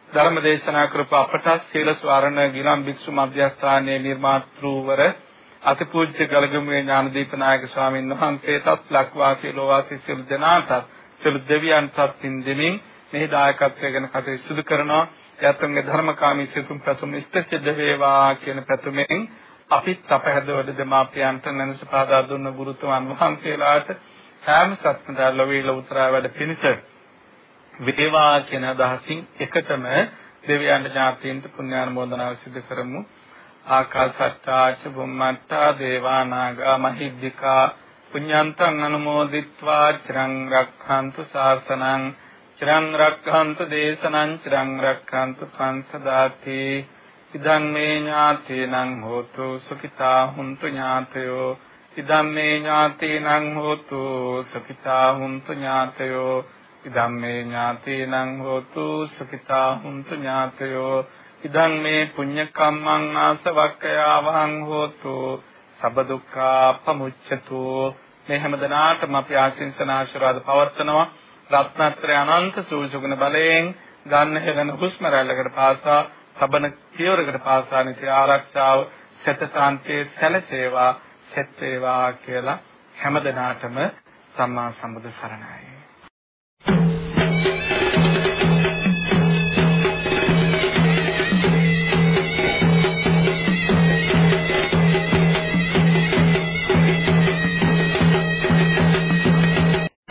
ධර්ම දේශනා කරපු අපට සීල ස්වරණ ගිලම් භික්ෂු මධ්‍යස්ථානයේ නිර්මාතෘවර අතිපූජ්‍ය ගලගමුවේ ඥානදීප නායක ස්වාමීන් වහන්සේටත් ලක්වාසී ලෝවාසී සියලු දෙනාටත් සියලු දෙවියන්ටත් පින්දෙමින් මේ දායකත්වය ගැන කටයුතු සිදු කරනවා. යතුන්ගේ ධර්මකාමී සිතුම් ප්‍රතුම් ඉෂ්ට සිද්ධ වේවා කියන ප්‍රතුමෙන් අපිත් අපහැදවල දෙමාපියන්ට නැනස පාදා දුන්න ගුරුතුමන් වහන්සේලාට හැම සත්නදා ලොවීල උතරා වැඩ පිණිස වේවා කියන අදහසින් එකතම දෙවියන් ඥාතීන්ට පුණ්‍යානුමෝදනාව සිදු කරමු. ආකාසත්තාච බුම්මත්තා දේවානාගා මහිද්దికා. පුඤ්ඤන්තං අනුමෝදිත්වා. චිරං රක්ඛන්තු ශාසනං චිරං රක්ඛන්තු දේශනං චිරං රක්ඛන්තු සංසදාති ඉදං මේ ඥාතේනං හෝතු සුඛිතා හුන්තු ඥාතයෝ ඉදං මේ ඥාතේනං හෝතු සුඛිතා හුන්තු ඥාතයෝ ඉදං මේ ඥාතේනං හෝතු සුඛිතා හුන්තු ඥාතයෝ ඉදං මේ පුඤ්ඤ කම්මං ආසවක්ඛයාවහං හෝතු සබ්බ දුක්ඛා පමුච්ඡතු මේ හැමදෙනාටම අපි ආශිංසන ආශිර්වාද පවර්තනවා රත්නත්‍රය අනන්ත සූසුගුණ බලයෙන් ගන්න හෙළන හුස්ම රැල්ලකට පාසා සබන පියවරකට පාසා නිති ආරක්ෂාව සත සාන්තියේ සැලසේවා සෙත් වේවා කියලා හැමදෙනාටම සම්මා සම්බුදු සරණයි.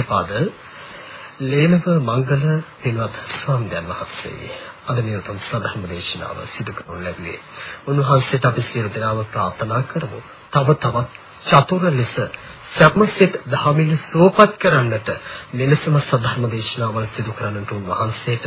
පාද ලේනව මංගල පින්වත් ස්වාමීන් වහන්සේ අද මේ උතුම් සදහම් දේශනාව සිදු කරනු ලැබුවේ. උන්වහන්සේට අපි සියලු දෙනාම ප්‍රාර්ථනා කරමු. තව තවත් චතුර ලෙස සම්මසිත දහමින් සෝපත් කරන්නට මෙලෙසම සදහම් දේශනාවල් සිදු කරන්නට උන්වහන්සේට